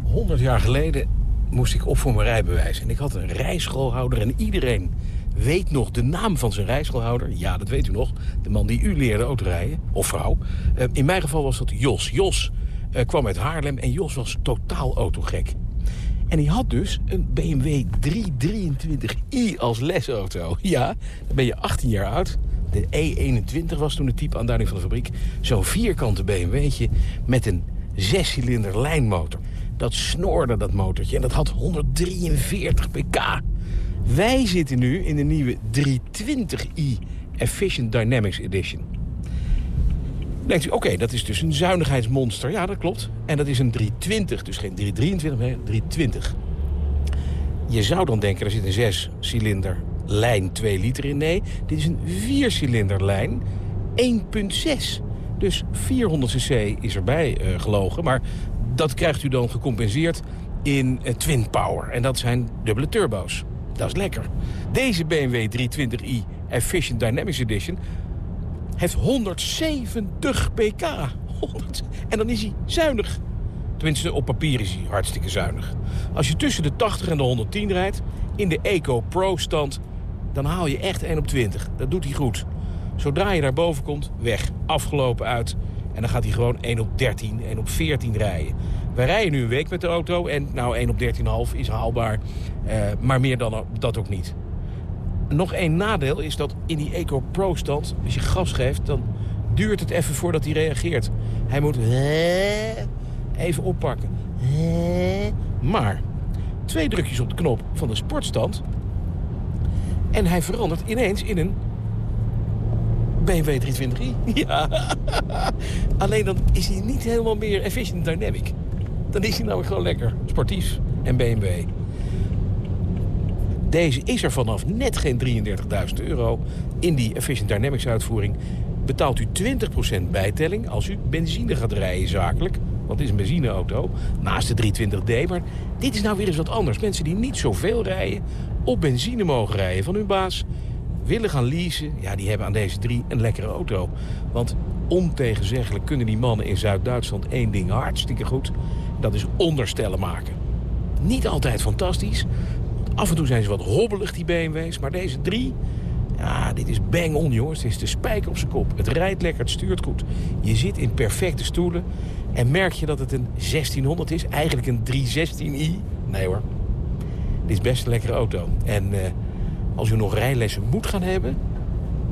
100 jaar geleden moest ik op voor mijn rijbewijs. En ik had een rijschoolhouder en iedereen weet nog de naam van zijn rijschoolhouder. Ja, dat weet u nog. De man die u leerde autorijden, of vrouw. Eh, in mijn geval was dat Jos. Jos eh, kwam uit Haarlem en Jos was totaal autogek. En hij had dus een BMW 323i als lesauto. Ja, dan ben je 18 jaar oud. De E21 was toen de type aanduiding van de fabriek. Zo'n vierkante BMW'tje met een zescilinder lijnmotor. Dat snoorde, dat motortje. En dat had 143 pk. Wij zitten nu in de nieuwe 320i Efficient Dynamics Edition. Denkt u, oké, dat is dus een zuinigheidsmonster. Ja, dat klopt. En dat is een 320, dus geen 323, maar 320. Je zou dan denken, er zit een zescilinder lijn 2 liter in. Nee, dit is een viercilinder lijn 1,6. Dus 400 cc is erbij eh, gelogen. Maar dat krijgt u dan gecompenseerd in eh, Twin Power. En dat zijn dubbele turbo's. Dat is lekker. Deze BMW 320i Efficient Dynamics Edition heeft 170 pk. 100. En dan is hij zuinig. Tenminste, op papier is hij hartstikke zuinig. Als je tussen de 80 en de 110 rijdt, in de Eco Pro stand... dan haal je echt 1 op 20. Dat doet hij goed. Zodra je daarboven komt, weg. Afgelopen uit. En dan gaat hij gewoon 1 op 13, 1 op 14 rijden. Wij rijden nu een week met de auto en nou 1 op 13,5 is haalbaar. Eh, maar meer dan dat ook niet. Nog één nadeel is dat in die Eco Pro stand, als je gas geeft, dan duurt het even voordat hij reageert. Hij moet even oppakken. Maar twee drukjes op de knop van de sportstand en hij verandert ineens in een BMW 320i. Ja. Alleen dan is hij niet helemaal meer efficient dynamic. Dan is hij namelijk gewoon lekker sportief en BMW. Deze is er vanaf net geen 33.000 euro. In die Efficient Dynamics uitvoering betaalt u 20% bijtelling als u benzine gaat rijden zakelijk. Want is een benzineauto, naast de 320d. Maar dit is nou weer eens wat anders. Mensen die niet zoveel rijden, op benzine mogen rijden van hun baas... willen gaan leasen, ja, die hebben aan deze drie een lekkere auto. Want ontegenzeggelijk kunnen die mannen in Zuid-Duitsland één ding hartstikke goed. Dat is onderstellen maken. Niet altijd fantastisch. Af en toe zijn ze wat hobbelig, die BMW's. Maar deze drie, ja, dit is bang on, jongens. Het is de spijker op zijn kop. Het rijdt lekker, het stuurt goed. Je zit in perfecte stoelen. En merk je dat het een 1600 is? Eigenlijk een 316i? Nee hoor. Dit is best een lekkere auto. En eh, als u nog rijlessen moet gaan hebben...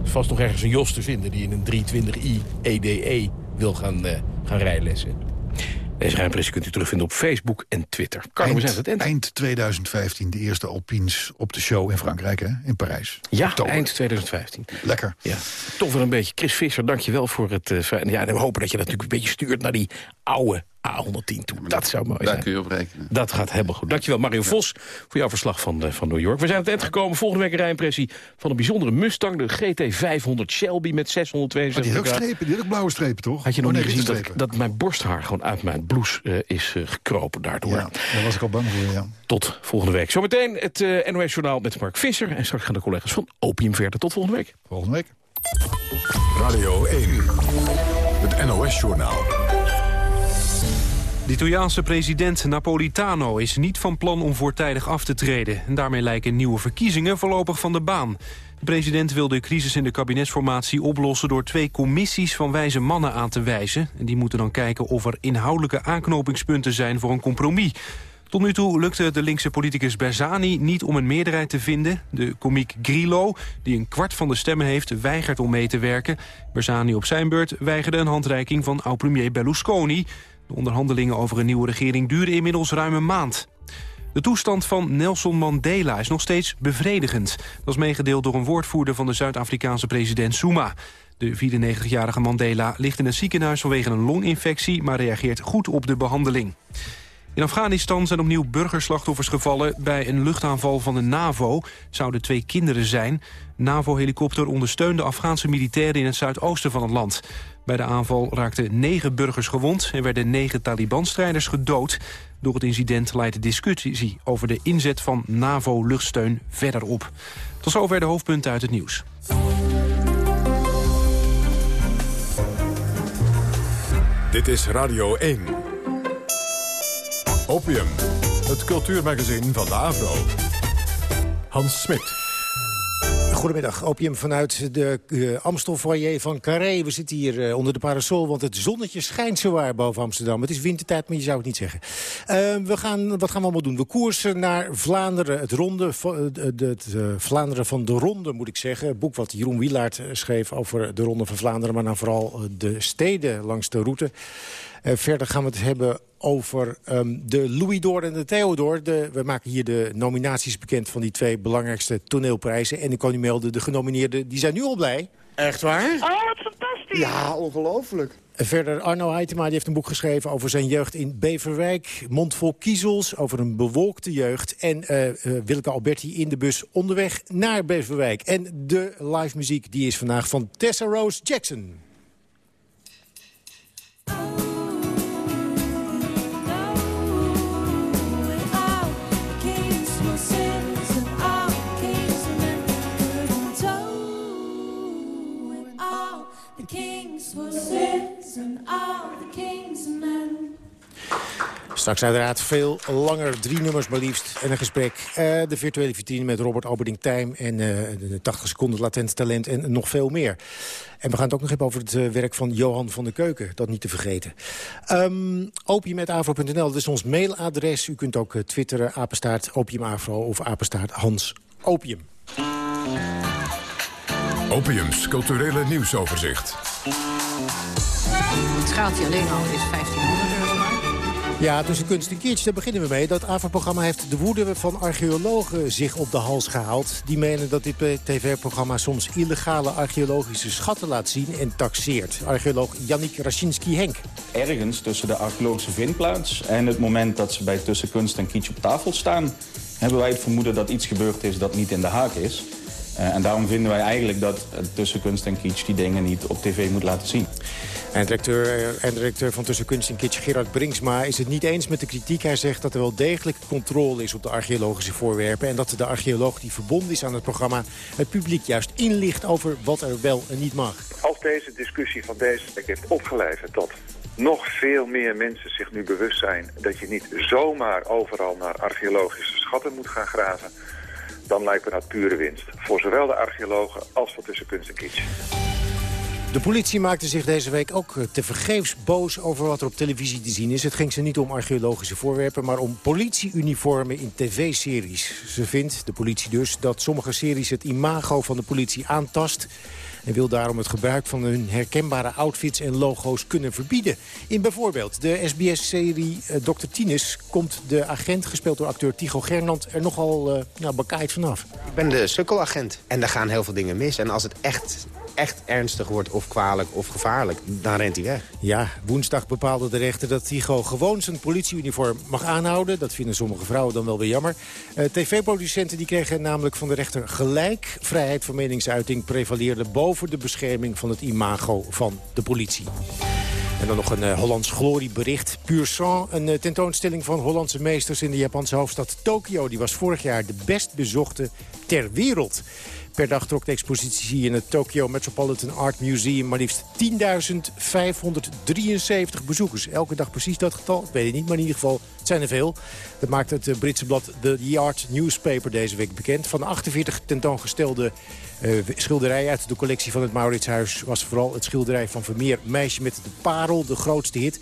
vast nog ergens een Jos te vinden... die in een 320i EDE wil gaan, uh, gaan rijlessen. Deze rijimpressie kunt u terugvinden op Facebook en Twitter. Carlo,
eind,
het eind.
eind 2015 de eerste Alpines op de show in Frankrijk, hè? in Parijs.
Ja,
Oktober.
eind 2015.
Lekker.
Ja, toch weer een beetje. Chris Visser, dankjewel voor het... Uh, ja, we hopen dat je dat natuurlijk een beetje stuurt naar die oude A110 toe. Dat zou mooi
Daar
zijn.
kun je op rekenen.
Dat gaat helemaal goed. Dankjewel Mario Vos voor jouw verslag van, uh, van New York. We zijn aan het eind gekomen. Volgende week een rijimpressie van een bijzondere Mustang. De GT500 Shelby met 672
Maar die heeft ook strepen, die heeft ook blauwe strepen, toch?
Had je nog
Oh,
niet
nee,
gezien dat,
strepen.
dat mijn borsthaar gewoon uit mijn blouse uh, is uh, gekropen daardoor?
Ja, daar was ik al bang voor, ja.
Tot volgende week. Zometeen het uh, NOS-journaal met Mark Visser. En straks gaan de collega's van Opium verder. Tot volgende week.
Volgende week.
Radio 1. Het NOS-journaal.
De Italiaanse president Napolitano is niet van plan om voortijdig af te treden. En daarmee lijken nieuwe verkiezingen voorlopig van de baan. De president wil de crisis in de kabinetsformatie oplossen... door twee commissies van wijze mannen aan te wijzen. En die moeten dan kijken of er inhoudelijke aanknopingspunten zijn voor een compromis. Tot nu toe lukte de linkse politicus Bersani niet om een meerderheid te vinden. De komiek Grillo, die een kwart van de stemmen heeft, weigert om mee te werken. Bersani op zijn beurt weigerde een handreiking van oud-premier Berlusconi. De onderhandelingen over een nieuwe regering duren inmiddels ruim een maand. De toestand van Nelson Mandela is nog steeds bevredigend. Dat is meegedeeld door een woordvoerder van de Zuid-Afrikaanse president Zuma. De 94-jarige Mandela ligt in het ziekenhuis vanwege een longinfectie... maar reageert goed op de behandeling. In Afghanistan zijn opnieuw burgerslachtoffers gevallen... bij een luchtaanval van de NAVO. Zouden twee kinderen zijn. NAVO-helikopter ondersteunde Afghaanse militairen in het zuidoosten van het land. Bij de aanval raakten negen burgers gewond... en werden negen Taliban-strijders gedood. Door het incident leidt de discussie over de inzet van NAVO-luchtsteun verder op. Tot zover de hoofdpunten uit het nieuws.
Dit is Radio 1. Opium, het cultuurmagazin van de AVRO. Hans Smit.
Goedemiddag, opium vanuit de uh, Amstelfoyer van Carré. We zitten hier uh, onder de parasol, want het zonnetje schijnt zowaar boven Amsterdam. Het is wintertijd, maar je zou het niet zeggen. Uh, we gaan, wat gaan we allemaal doen? We koersen naar Vlaanderen, het, ronde, het Vlaanderen van de Ronde, moet ik zeggen. Het boek wat Jeroen Wielaert schreef over de Ronde van Vlaanderen... maar dan vooral de steden langs de route. Uh, verder gaan we het hebben over um, de Louis d'Or en de Theodor. De, we maken hier de nominaties bekend van die twee belangrijkste toneelprijzen. En ik kan u melden, de genomineerden die zijn nu al blij.
Echt waar?
Oh, wat fantastisch.
Ja, ongelooflijk.
Verder Arno Heitema die heeft een boek geschreven over zijn jeugd in Beverwijk. Mondvol kiezels, over een bewolkte jeugd. En uh, uh, Wilke Alberti in de bus onderweg naar Beverwijk. En de live muziek die is vandaag van Tessa Rose Jackson. Straks uiteraard veel langer, drie nummers maar liefst. En een gesprek, uh, de virtuele vitrine met Robert Alberding Tijm... en uh, de 80 seconden latent talent en nog veel meer. En we gaan het ook nog hebben over het uh, werk van Johan van der Keuken. Dat niet te vergeten. Um, opium.avro.nl, dat is ons mailadres. U kunt ook twitteren, apenstaart opiumavro of apenstaart Hans Opium.
Opiums culturele nieuwsoverzicht.
Het schaaltje alleen al is 1500 euro waard.
Ja, tussen kunst en kitsch, daar beginnen we mee. Dat AVA-programma heeft de woede van archeologen zich op de hals gehaald. Die menen dat dit tv-programma soms illegale archeologische schatten laat zien en taxeert. Archeoloog Yannick Raczynski-Henk.
Ergens tussen de archeologische vindplaats en het moment dat ze bij tussen kunst en kitsch op tafel staan... hebben wij het vermoeden dat iets gebeurd is dat niet in de haak is. Uh, en daarom vinden wij eigenlijk dat tussen kunst en kitsch die dingen niet op tv moet laten zien.
En directeur, en directeur van Tussen Kunst en Kitsch, Gerard Brinksma, is het niet eens met de kritiek. Hij zegt dat er wel degelijk controle is op de archeologische voorwerpen... en dat de archeoloog die verbonden is aan het programma... het publiek juist inlicht over wat er wel en niet mag.
Als deze discussie van deze week heeft opgeleverd tot nog veel meer mensen zich nu bewust zijn... dat je niet zomaar overal naar archeologische schatten moet gaan graven dan lijkt me dat pure winst. Voor zowel de archeologen als voor tussen kunst en kitsch.
De politie maakte zich deze week ook tevergeefs boos over wat er op televisie te zien is. Het ging ze niet om archeologische voorwerpen, maar om politieuniformen in tv-series. Ze vindt, de politie dus, dat sommige series het imago van de politie aantast. en wil daarom het gebruik van hun herkenbare outfits en logo's kunnen verbieden. In bijvoorbeeld de SBS-serie uh, Dr. Tinus komt de agent, gespeeld door acteur Tigo Gernand, er nogal uh, nou, bekaaid vanaf.
Ik ben de sukkelagent en er gaan heel veel dingen mis. En als het echt echt ernstig wordt of kwalijk of gevaarlijk, dan rent hij weg.
Ja, woensdag bepaalde de rechter dat Tigo gewoon zijn politieuniform mag aanhouden. Dat vinden sommige vrouwen dan wel weer jammer. Uh, TV-producenten die kregen namelijk van de rechter gelijk. Vrijheid van meningsuiting prevaleerde boven de bescherming van het imago van de politie. En dan nog een uh, Hollands gloriebericht. Pur sang, een uh, tentoonstelling van Hollandse meesters in de Japanse hoofdstad Tokio. Die was vorig jaar de best bezochte ter wereld. Per dag trok de expositie in het Tokyo Metropolitan Art Museum... maar liefst 10.573 bezoekers. Elke dag precies dat getal, ik weet het niet, maar in ieder geval, het zijn er veel. Dat maakt het uh, Britse blad The Yard Newspaper deze week bekend. Van de 48 tentoongestelde uh, schilderijen uit de collectie van het Mauritshuis... was vooral het schilderij van Vermeer Meisje met de Parel de grootste hit...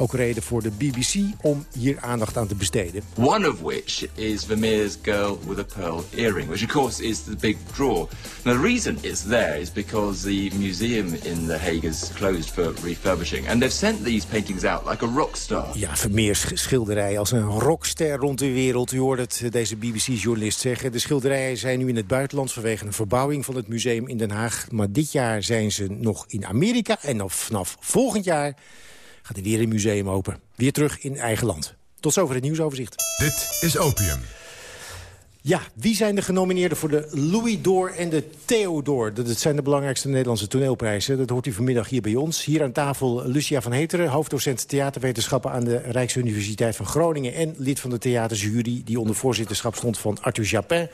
Ook reden voor de BBC om hier aandacht aan te besteden.
One of which is Vermeer's Girl with a Pearl Earring, which of course is the big draw. Now the reason it's there is because the museum in The Hague is closed for refurbishing. And they've sent these paintings out like a rockstar.
Ja, Vermeers schilderij als een rockster rond de wereld. U hoort het deze BBC-journalist zeggen. De schilderijen zijn nu in het buitenland vanwege een verbouwing van het museum in Den Haag. Maar dit jaar zijn ze nog in Amerika en vanaf volgend jaar gaat er weer een museum open. Weer terug in eigen land. Tot zover het nieuwsoverzicht.
Dit is Opium.
Ja, wie zijn de genomineerden voor de Louis d'Or en de Theodor? Dat zijn de belangrijkste Nederlandse toneelprijzen. Dat hoort u vanmiddag hier bij ons. Hier aan tafel Lucia van Heteren, hoofddocent theaterwetenschappen... aan de Rijksuniversiteit van Groningen... en lid van de theaterjury die onder voorzitterschap stond van Arthur Japin.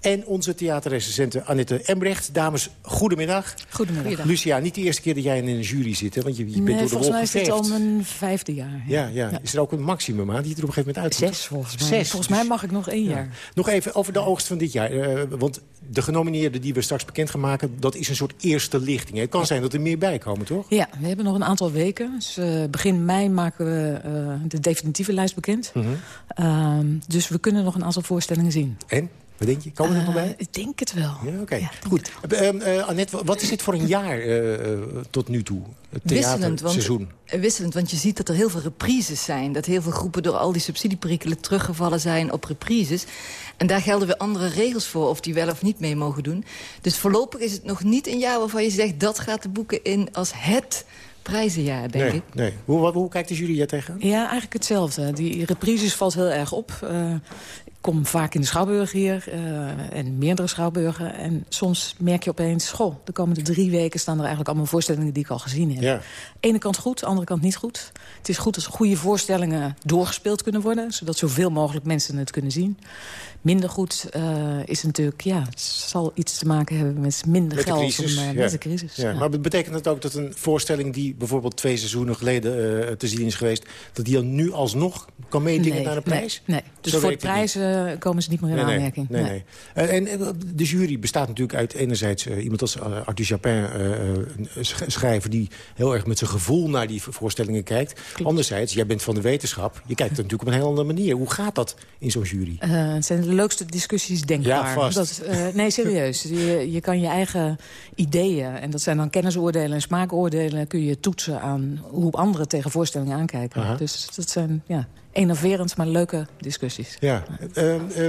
En onze theaterrecensente Annette Embrecht. Dames, goedemiddag.
Goedemiddag.
Lucia, niet de eerste keer dat jij in een jury zit, hè? want je, je bent
nee,
door de
volgens mij is dit al mijn vijfde jaar.
Ja, ja. Is er ook een maximum aan die je er op een gegeven moment uit
Zes volgens mij.
Zes.
Volgens mij mag ik nog één jaar.
Nog even over de oogst van dit jaar. Uh, want de genomineerden die we straks bekend gaan maken... dat is een soort eerste lichting. Het kan zijn dat er meer bij komen, toch?
Ja, we hebben nog een aantal weken. Dus, uh, begin mei maken we uh, de definitieve lijst bekend.
Mm
-hmm. dus we kunnen nog een aantal voorstellingen zien.
En? Wat denk je? Komen er nog bij?
Ik denk het wel.
Ja, Oké, ja, goed. Uh, Annette, wat is dit voor een jaar uh, tot nu toe? Het
wisselend, want,
seizoen.
wisselend, want je ziet dat er heel veel reprises zijn. Dat heel veel groepen door al die subsidieperikelen teruggevallen zijn op reprises. En daar gelden weer andere regels voor of die wel of niet mee mogen doen. Dus voorlopig is het nog niet een jaar waarvan je zegt... dat gaat de boeken in als het prijzenjaar, denk
nee,
ik.
Nee. Hoe, hoe, hoe kijkt de jury daar tegenaan?
Ja, eigenlijk hetzelfde. Die reprises valt heel erg op. Uh, kom vaak in de Schouwburg hier uh, en meerdere Schouwburgen. En soms merk je opeens, goh, de komende drie weken staan er eigenlijk allemaal voorstellingen die ik al gezien heb.
Ja.
Ene kant goed, andere kant niet goed. Het is goed als goede voorstellingen doorgespeeld kunnen worden, zodat zoveel mogelijk mensen het kunnen zien. Minder goed uh, is natuurlijk, ja, het zal iets te maken hebben met minder
met
geld.
De crisis,
om, uh,
ja.
Met de crisis.
Ja. Maar betekent het ook dat een voorstelling die bijvoorbeeld twee seizoenen geleden te zien is geweest... dat die dan nu alsnog kan meedingen
nee,
naar een prijs?
Nee, nee. dus
Zo
voor de prijzen komen ze niet meer in
Nee,
aanmerking.
nee, nee. Uh, en uh, de jury bestaat natuurlijk uit enerzijds iemand als Arthur Japin, schrijver... die heel erg met zijn gevoel naar die voorstellingen kijkt.
Klopt.
Anderzijds, jij bent van de wetenschap. Je kijkt er natuurlijk op een heel andere manier. Hoe gaat dat in zo'n jury?
het zijn de leukste discussies denkbaar.
Ja, vast.
Dat, nee, serieus. je, je kan je eigen ideeën, en dat zijn dan kennisoordelen en smaakoordelen... kun je toetsen aan hoe anderen tegen voorstellingen aankijken.
Aha.
Dus dat zijn, ja, enerverend, maar leuke discussies.
Ja. Uh, uh,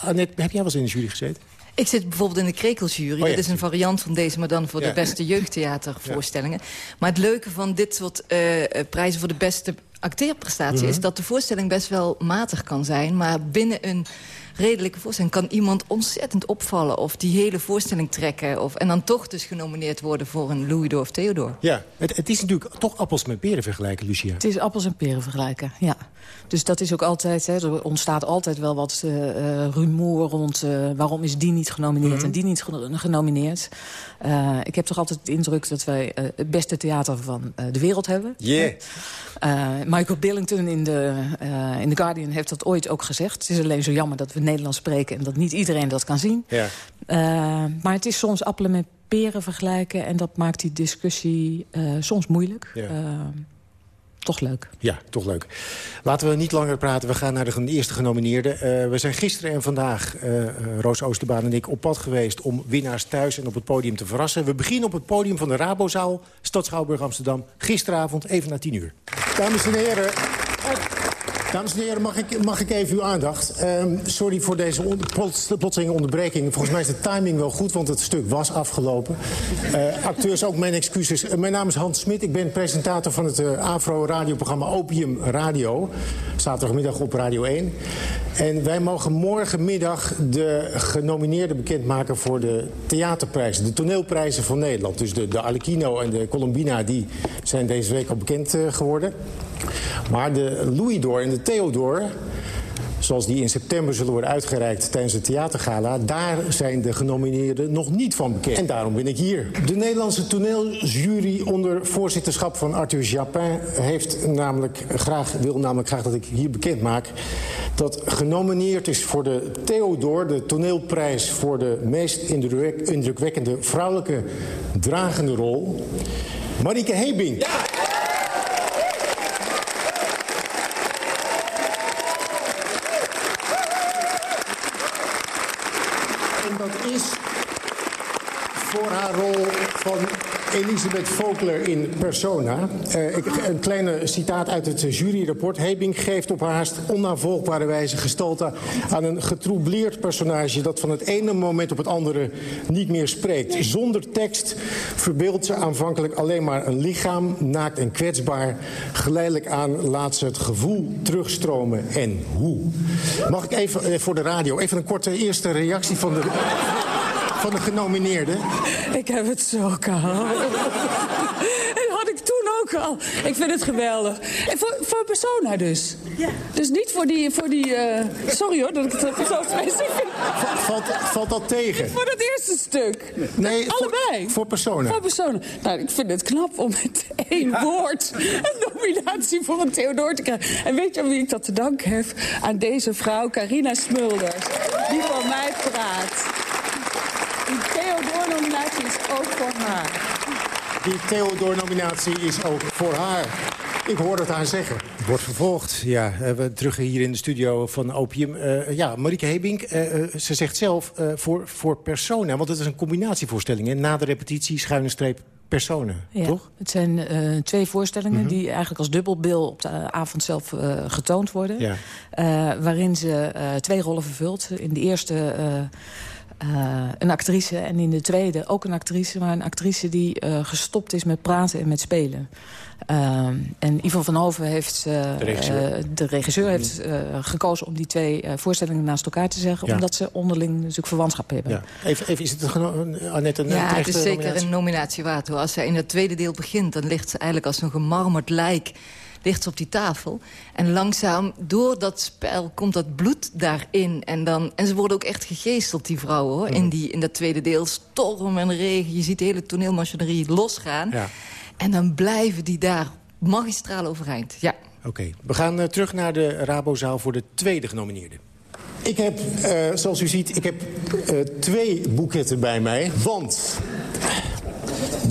Annette, heb jij wel eens in de jury gezeten?
Ik zit bijvoorbeeld in de Krekeljury.
Oh, ja.
Dat is een variant van deze, maar dan voor
Ja.
de beste jeugdtheatervoorstellingen. Maar het leuke van dit soort uh, prijzen voor de beste acteerprestatie...
Mhm.
is dat de voorstelling best wel matig kan zijn... maar binnen een redelijke voorstelling kan iemand ontzettend opvallen... of die hele voorstelling trekken... Of, en dan toch dus genomineerd worden voor een Louis of Theodor.
Ja, het, het is natuurlijk toch appels met peren vergelijken, Lucia.
Het is appels en peren vergelijken, ja. Dus dat is ook altijd, hè, er ontstaat altijd wel wat uh, rumoer rond... Uh, waarom is die niet genomineerd
Mhm.
en die niet genomineerd. Uh, ik heb toch altijd het indruk dat wij uh, het beste theater van uh, de wereld hebben.
Yeah.
Uh, Michael Billington in The, uh, in The Guardian heeft dat ooit ook gezegd. Het is alleen zo jammer dat we Nederlands spreken... en dat niet iedereen dat kan zien.
Ja.
Uh, maar het is soms appelen met peren vergelijken... en dat maakt die discussie uh, soms moeilijk.
Ja.
Uh, toch leuk.
Ja, toch leuk. Laten we niet langer praten. We gaan naar de eerste genomineerde. Uh, we zijn gisteren en vandaag, uh, Roos Oosterbaan en ik, op pad geweest... om winnaars thuis en op het podium te verrassen. We beginnen op het podium van de Rabozaal, Stad Schouwburg Amsterdam. Gisteravond, even na tien uur. Dames en heren... Dames en heren, mag ik, mag ik even uw aandacht? Um, sorry voor deze on plotselinge onderbreking. Volgens mij is de timing wel goed, want het stuk was afgelopen. Uh, acteurs, ook mijn excuses. Uh, mijn naam is Hans Smit. Ik ben presentator van het uh, Afro-radioprogramma Opium Radio. Zaterdagmiddag op Radio 1. En wij mogen morgenmiddag de genomineerden bekendmaken voor de theaterprijzen. De toneelprijzen van Nederland. Dus de, de en de Colombina die zijn deze week al bekend geworden. Maar de Louis d'Or en de Theodor zoals die in september zullen worden uitgereikt tijdens het theatergala... daar zijn de genomineerden nog niet van bekend. En daarom ben ik hier. De Nederlandse toneeljury onder voorzitterschap van Arthur Japin... Heeft namelijk graag, wil namelijk graag dat ik hier bekend maak... dat genomineerd is voor de Theodor, de toneelprijs... voor de meest indrukwekkende vrouwelijke dragende rol... Marike Hebing. Ja. Haar rol van Elisabeth Vogler in Persona. Uh, ik, een kleine citaat uit het juryrapport. Hebing geeft op haast onnavolgbare wijze gestalte aan een getroubleerd personage... dat van het ene moment op het andere niet meer spreekt. Zonder tekst verbeeldt ze aanvankelijk alleen maar een lichaam, naakt en kwetsbaar. Geleidelijk aan laat ze het gevoel terugstromen. En hoe? Mag ik even uh, voor de radio even een korte eerste reactie van de van de genomineerden?
Ik heb het zo koud. Dat had ik toen ook al. Ik vind het geweldig. En voor, voor Persona dus. Ja. Dus niet voor die... Voor die uh... Sorry hoor, dat ik het zo specifiek.
Valt, valt dat tegen?
Voor het eerste stuk.
Nee,
Allebei.
Voor, voor Persona.
Voor Persona. Nou, ik vind het knap om met één woord een nominatie voor een Theodor te krijgen. En weet je aan wie ik dat te danken heb? Aan deze vrouw, Carina Smulders. Die voor mij praat. Die Theodor-nominatie is ook voor haar.
Die Theodor-nominatie is ook voor haar. Ik hoor het haar zeggen. Wordt vervolgd. Ja, uh, we terug hier in de studio van Opium. Uh, ja, Marieke Hebink, uh, ze zegt zelf voor, voor persona. Want het is een combinatievoorstelling. Hè? Na de repetitie, schuine streep, personen,
ja,
toch?
Het zijn uh, twee voorstellingen mm -hmm. die eigenlijk als dubbelbil op de avond zelf uh, getoond worden.
Ja.
Uh, waarin ze twee rollen vervult. In de eerste uh, een actrice en in de tweede ook een actrice... maar een actrice die uh, gestopt is met praten en met spelen. Uh, en Ivan van Hoven heeft, uh, de regisseur, de regisseur heeft gekozen om die twee voorstellingen naast elkaar te zeggen...
Ja.
omdat ze onderling natuurlijk verwantschap hebben.
Ja. Even, even, is het een, Annette een
Ja, het is zeker
nominatie?
een nominatie waard. Hoor. Als zij in het tweede deel begint, dan ligt ze eigenlijk als een gemarmerd lijk ligt ze op die tafel. En langzaam, door dat spel, komt dat bloed daarin. En, dan, en ze worden ook echt gegeesteld, die vrouwen, hoor.
Mhm.
In, die, in dat tweede deel, storm en regen. Je ziet de hele toneelmachinerie losgaan.
Ja.
En dan blijven die daar magistraal overeind. Ja.
Oké, okay. we gaan uh, terug naar de Rabozaal voor de tweede genomineerde. Ik heb, uh, zoals u ziet, ik heb uh, twee boeketten bij mij. Want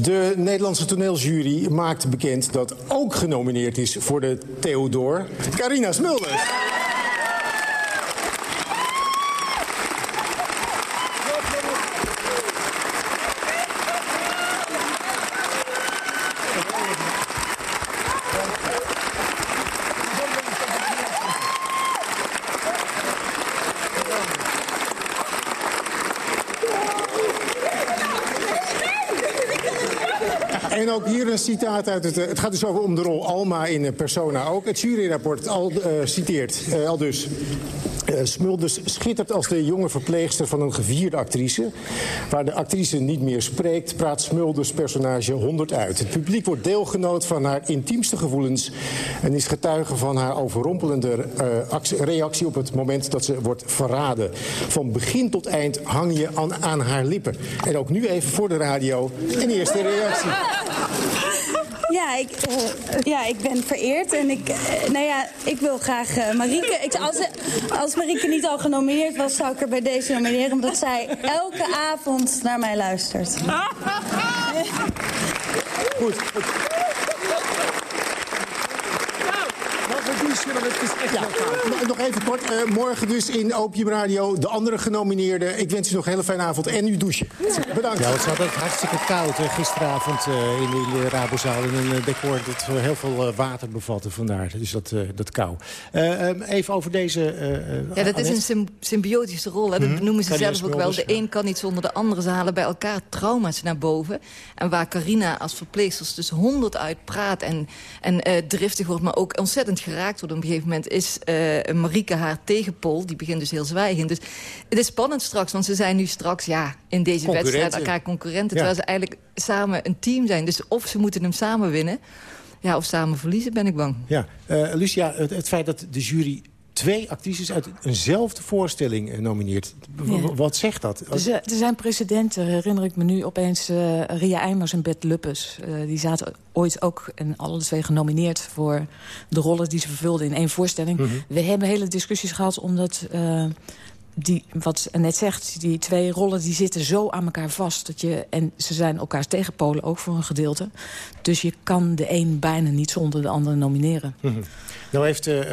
de Nederlandse toneeljury maakt bekend dat ook genomineerd is voor de Theodor Carina Smulders. Ook hier een citaat uit het... Het gaat dus over om de rol Alma in Persona ook. Het juryrapport al, uh, citeert uh, al dus... Uh, Smulders schittert als de jonge verpleegster van een gevierde actrice. Waar de actrice niet meer spreekt, praat Smulders personage 100 uit. Het publiek wordt deelgenoot van haar intiemste gevoelens... en is getuige van haar overrompelende uh, reactie op het moment dat ze wordt verraden. Van begin tot eind hang je aan, aan haar lippen. En ook nu even voor de radio een eerste reactie.
Ja, ik, uh, ja, ik ben vereerd en ik, uh, nou ja, ik wil graag uh, Marieke. Als, als niet al genomineerd was, zou ik er bij deze nomineren, omdat zij elke avond naar mij luistert.
Goed.
Het is echt ja, Nog even kort. Uh, morgen dus in Opium Radio de andere genomineerden. Ik wens u nog een hele fijne avond en uw douche. Bedankt. Ja, het zat ook hartstikke koud uh, gisteravond uh, in, in, de Rabozaal. In een decor dat heel veel water bevatte. Vandaar dus dat, dat kou. Um, even over deze...
ja, dat is een symbiotische rol. Hè. Dat hmm. noemen ze zelf ook wel. De een kan niet zonder de andere. Ze halen bij elkaar trauma's naar boven. En waar Carina als verpleegster dus honderd uit praat en, en driftig wordt... maar ook ontzettend geraakt wordt op een gegeven moment... is uh, Marieke haar tegenpol. Die begint dus heel zwijgend. Dus het is spannend straks, want ze zijn nu straks ja, in deze wedstrijd elkaar concurrenten. Terwijl ze eigenlijk samen een team zijn. Dus of ze moeten hem samen winnen... Ja, of samen verliezen, ben ik bang.
Ja, uh, Lucia, het, het, feit dat de jury twee actrices uit eenzelfde voorstelling eh, nomineert. Wat zegt dat?
Er zijn precedenten, herinner ik me nu opeens... Uh, Ria Eimers en Bert Luppes. Uh, die zaten ooit ook en alle twee genomineerd... voor de rollen die ze vervulden in één voorstelling. Mhm. We hebben hele discussies gehad omdat... Die, wat net zegt, die twee rollen die zitten zo aan elkaar vast. Dat je, en ze zijn elkaars tegenpolen ook voor een gedeelte. Dus je kan de een bijna niet zonder de ander nomineren.
Mm Nou heeft uh,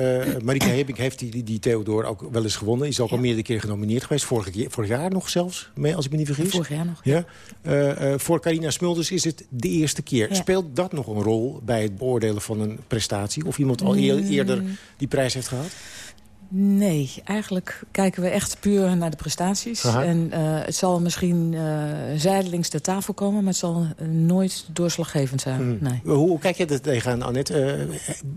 Marika Hebink heeft die, die, Theodor ook wel eens gewonnen. Is ook al meerdere keer genomineerd geweest. Vorig, keer, vorig jaar nog zelfs, als ik me niet vergis.
Vorig jaar nog.
Ja. Uh, voor Carina Smulders is het de eerste keer. Speelt dat nog een rol bij het beoordelen van een prestatie? Of iemand al mm. eerder die prijs heeft gehad?
Nee, eigenlijk kijken we echt puur naar de prestaties. En uh, het zal misschien uh, zijdelings de tafel komen... maar het zal uh, nooit doorslaggevend zijn. Hmm. Nee.
Hoe, kijk je er tegenaan, Annette?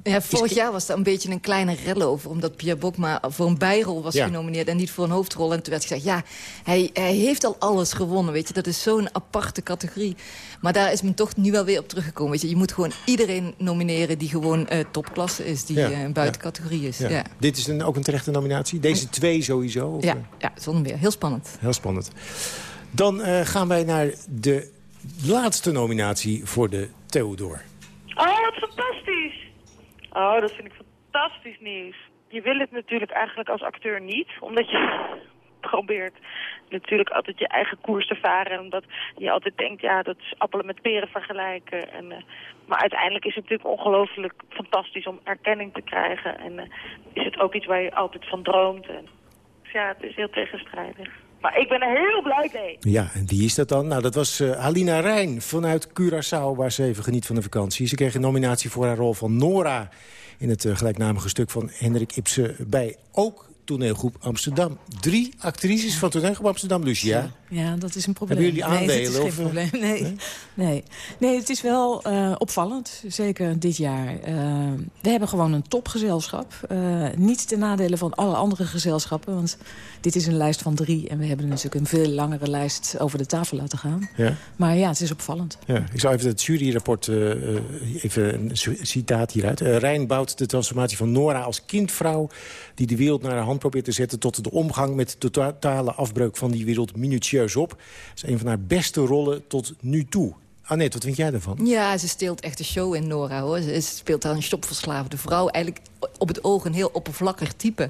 ja, vorig jaar was er een beetje een kleine rel over... omdat Pierre Bokma voor een bijrol was genomineerd... en niet voor een hoofdrol. En toen werd gezegd, ja, hij, hij heeft al alles gewonnen. Weet je? Dat is zo'n aparte categorie. Maar daar is men toch nu wel weer op teruggekomen. Weet je? je moet gewoon iedereen nomineren die gewoon topklasse is. Die een buitencategorie is. Ja.
Dit is een, ook een terechte nominatie? Deze twee sowieso? Of?
Ja, ja, zonder meer. Heel spannend.
Heel spannend. Dan uh, gaan wij naar de laatste nominatie voor de Theodor.
Oh, wat fantastisch! Oh, dat vind ik fantastisch nieuws. Je wil het natuurlijk eigenlijk als acteur niet, omdat je probeert natuurlijk altijd je eigen koers te varen. Omdat je altijd denkt, ja, dat is appelen met peren vergelijken. En, uh, maar uiteindelijk is het natuurlijk ongelooflijk fantastisch om erkenning te krijgen. En uh, is het ook iets waar je altijd van droomt. En, dus ja, het is heel tegenstrijdig. Maar ik ben er heel blij mee.
Ja, en wie is dat dan? Nou, dat was uh, Halina Rijn vanuit Curaçao, waar ze even geniet van de vakantie. Ze kreeg een nominatie voor haar rol van Nora in het gelijkname stuk van Hendrik Ibsen bij ook toneelgroep Amsterdam. Drie actrices van toneelgroep Amsterdam, Lucia.
Ja, dat is een probleem.
Hebben jullie aandelen?
Nee, dat is geen probleem. Nee, nee? nee. het is wel uh, opvallend, zeker dit jaar. Uh, we hebben gewoon een topgezelschap. Uh, niet ten nadele van alle andere gezelschappen, want dit is een lijst van drie... en we hebben natuurlijk een veel langere lijst over de tafel laten gaan. Ja. Maar ja, het is opvallend.
Ja, ik zou even het juryrapport, even een citaat hieruit. Rijn bouwt de transformatie van Nora als kindvrouw... die de wereld naar haar hand probeert te zetten... tot de omgang met de totale afbreuk van die wereld minutieus op. Dat is een van haar beste rollen tot nu toe. Annette, wat vind jij ervan?
Ja, ze steelt echt de show in Nora. hoor. Ze speelt daar een stopverslaafde vrouw. Eigenlijk op het oog een heel oppervlakkig type.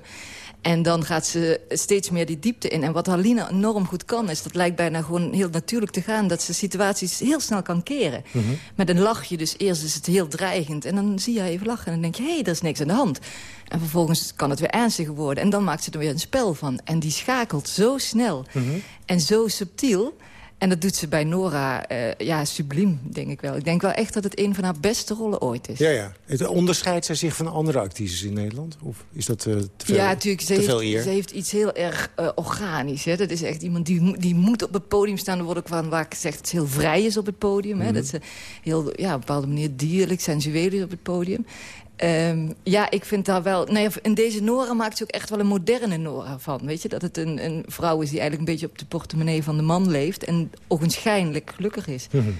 En dan gaat ze steeds meer die diepte in. En wat Halina enorm goed kan, is dat lijkt bijna gewoon heel natuurlijk te gaan... dat ze situaties heel snel kan keren. Mhm. Met een lachje, dus eerst is het heel dreigend. En dan zie je haar even lachen en dan denk je, hé, hey, er is niks aan de hand. En vervolgens kan het weer ernstiger worden. En dan maakt ze er weer een spel van. En die schakelt zo snel mhm. en zo subtiel... En dat doet ze bij Nora, uh, ja, subliem, denk ik wel. Ik denk wel echt dat het een van haar beste rollen ooit is.
Ja, ja. Het onderscheidt zij zich van andere actrices in Nederland? Of is dat uh, te veel
Ja, natuurlijk. Ze, heeft, ze heeft iets heel erg uh, organisch. Hè. Dat is echt iemand die, die moet op het podium staan. Er wordt ook van waar ik zeg dat ze heel vrij is op het podium. hè. Mhm. Dat ze heel, ja, op een bepaalde manier dierlijk, sensueel is op het podium. Um, ja, ik vind daar wel... Nou in deze Nora maakt ze ook echt wel een moderne Nora van. Weet je, dat het een, een vrouw is die eigenlijk een beetje op de portemonnee van de man leeft... en ogenschijnlijk gelukkig is.
Mm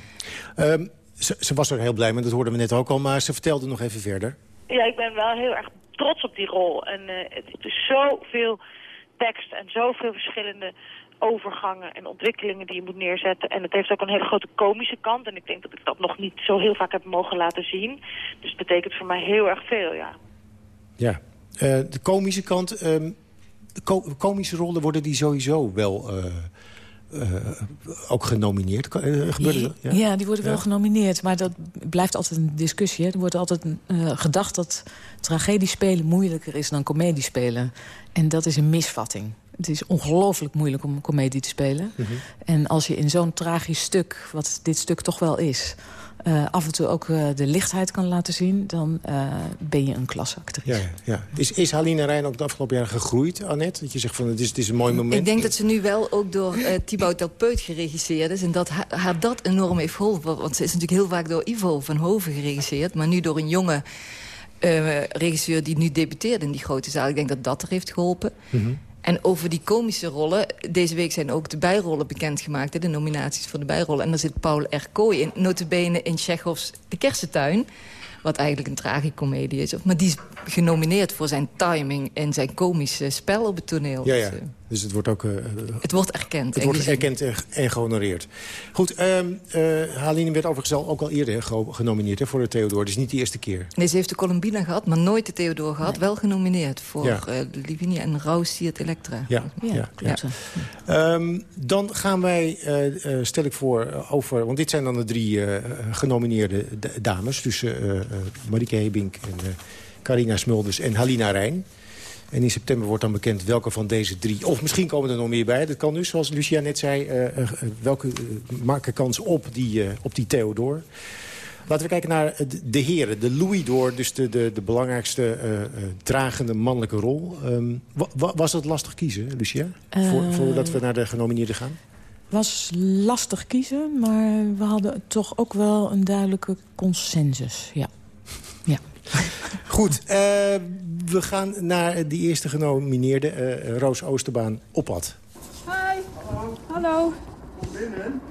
ze, ze, was er heel blij mee, dat hoorden we net ook al, maar ze vertelde nog even verder.
Ja, ik ben wel heel erg trots op die rol. En uh, het is zoveel tekst en zoveel verschillende overgangen en ontwikkelingen die je moet neerzetten. En het heeft ook een hele grote komische kant. En ik denk dat ik dat nog niet zo heel vaak heb mogen laten zien. Dus het betekent voor mij heel erg veel, ja.
Ja, uh, de komische kant... Um, de komische rollen worden die sowieso wel... Uh, ook genomineerd. Uh, gebeurde dat?
Ja? ja? die worden wel genomineerd. Maar dat blijft altijd een discussie. Hè. Er wordt altijd gedacht dat tragediespelen moeilijker is dan comediespelen. En dat is een misvatting. Het is ongelooflijk moeilijk om comedie te spelen. Mhm. En als je in zo'n tragisch stuk, wat dit stuk toch wel is... Uh, af en toe ook uh, de lichtheid kan laten zien... dan uh, ben je een klasseactrice.
Ja, ja. Is, is Haline Rijn ook de afgelopen jaren gegroeid, Annette? Dat je zegt van het is, het is een mooi moment.
Ik denk dat ze nu wel ook door Thibaut Delpeut geregisseerd is... en dat haar, dat enorm heeft geholpen. Want ze is natuurlijk heel vaak door Ivo van Hoven geregisseerd... maar nu door een jonge regisseur die nu debuteerde in die grote zaal. Ik denk dat dat er heeft geholpen. Mm en over die komische rollen... Deze week zijn ook de bijrollen bekendgemaakt. De nominaties voor de bijrollen. En daar zit Paul R. Kooi in. Notabene in Chekhovs De Kersentuin. Wat eigenlijk een tragicomedie is. Maar die is genomineerd voor zijn timing en zijn komische spel op het toneel.
Ja, ja. Dus, eh, dus het wordt ook... Uh,
het wordt erkend.
Het wordt erkend en, gehonoreerd. Goed, um, uh, Haline werd overigens ook al eerder genomineerd voor de Theodor. Is niet de eerste keer.
Nee, ze heeft de Columbina gehad, maar nooit de Theodor gehad. Wel genomineerd voor ja. uh, Livinia en Elektra.
Ja, ja, klopt. Um, dan gaan wij, stel ik voor, over... Want dit zijn dan de drie genomineerde dames. Dus Marieke Hebink en Carina Smulders en Halina Rijn. En in september wordt dan bekend welke van deze drie... of misschien komen er nog meer bij, dat kan dus, zoals Lucia net zei... Uh, uh, welke maken kans op die, op die Theodor. Laten we kijken naar de heren, de Louis door, dus de, de, de belangrijkste dragende mannelijke rol. Um, was het lastig kiezen, Lucia, voor, voordat we naar de genomineerden gaan?
was lastig kiezen, maar we hadden toch ook wel een duidelijke consensus, ja.
Goed, uh, we gaan naar die eerste genomineerde, uh, Roos Oosterbaan, op pad.
Hi. Hallo. Hallo. binnen.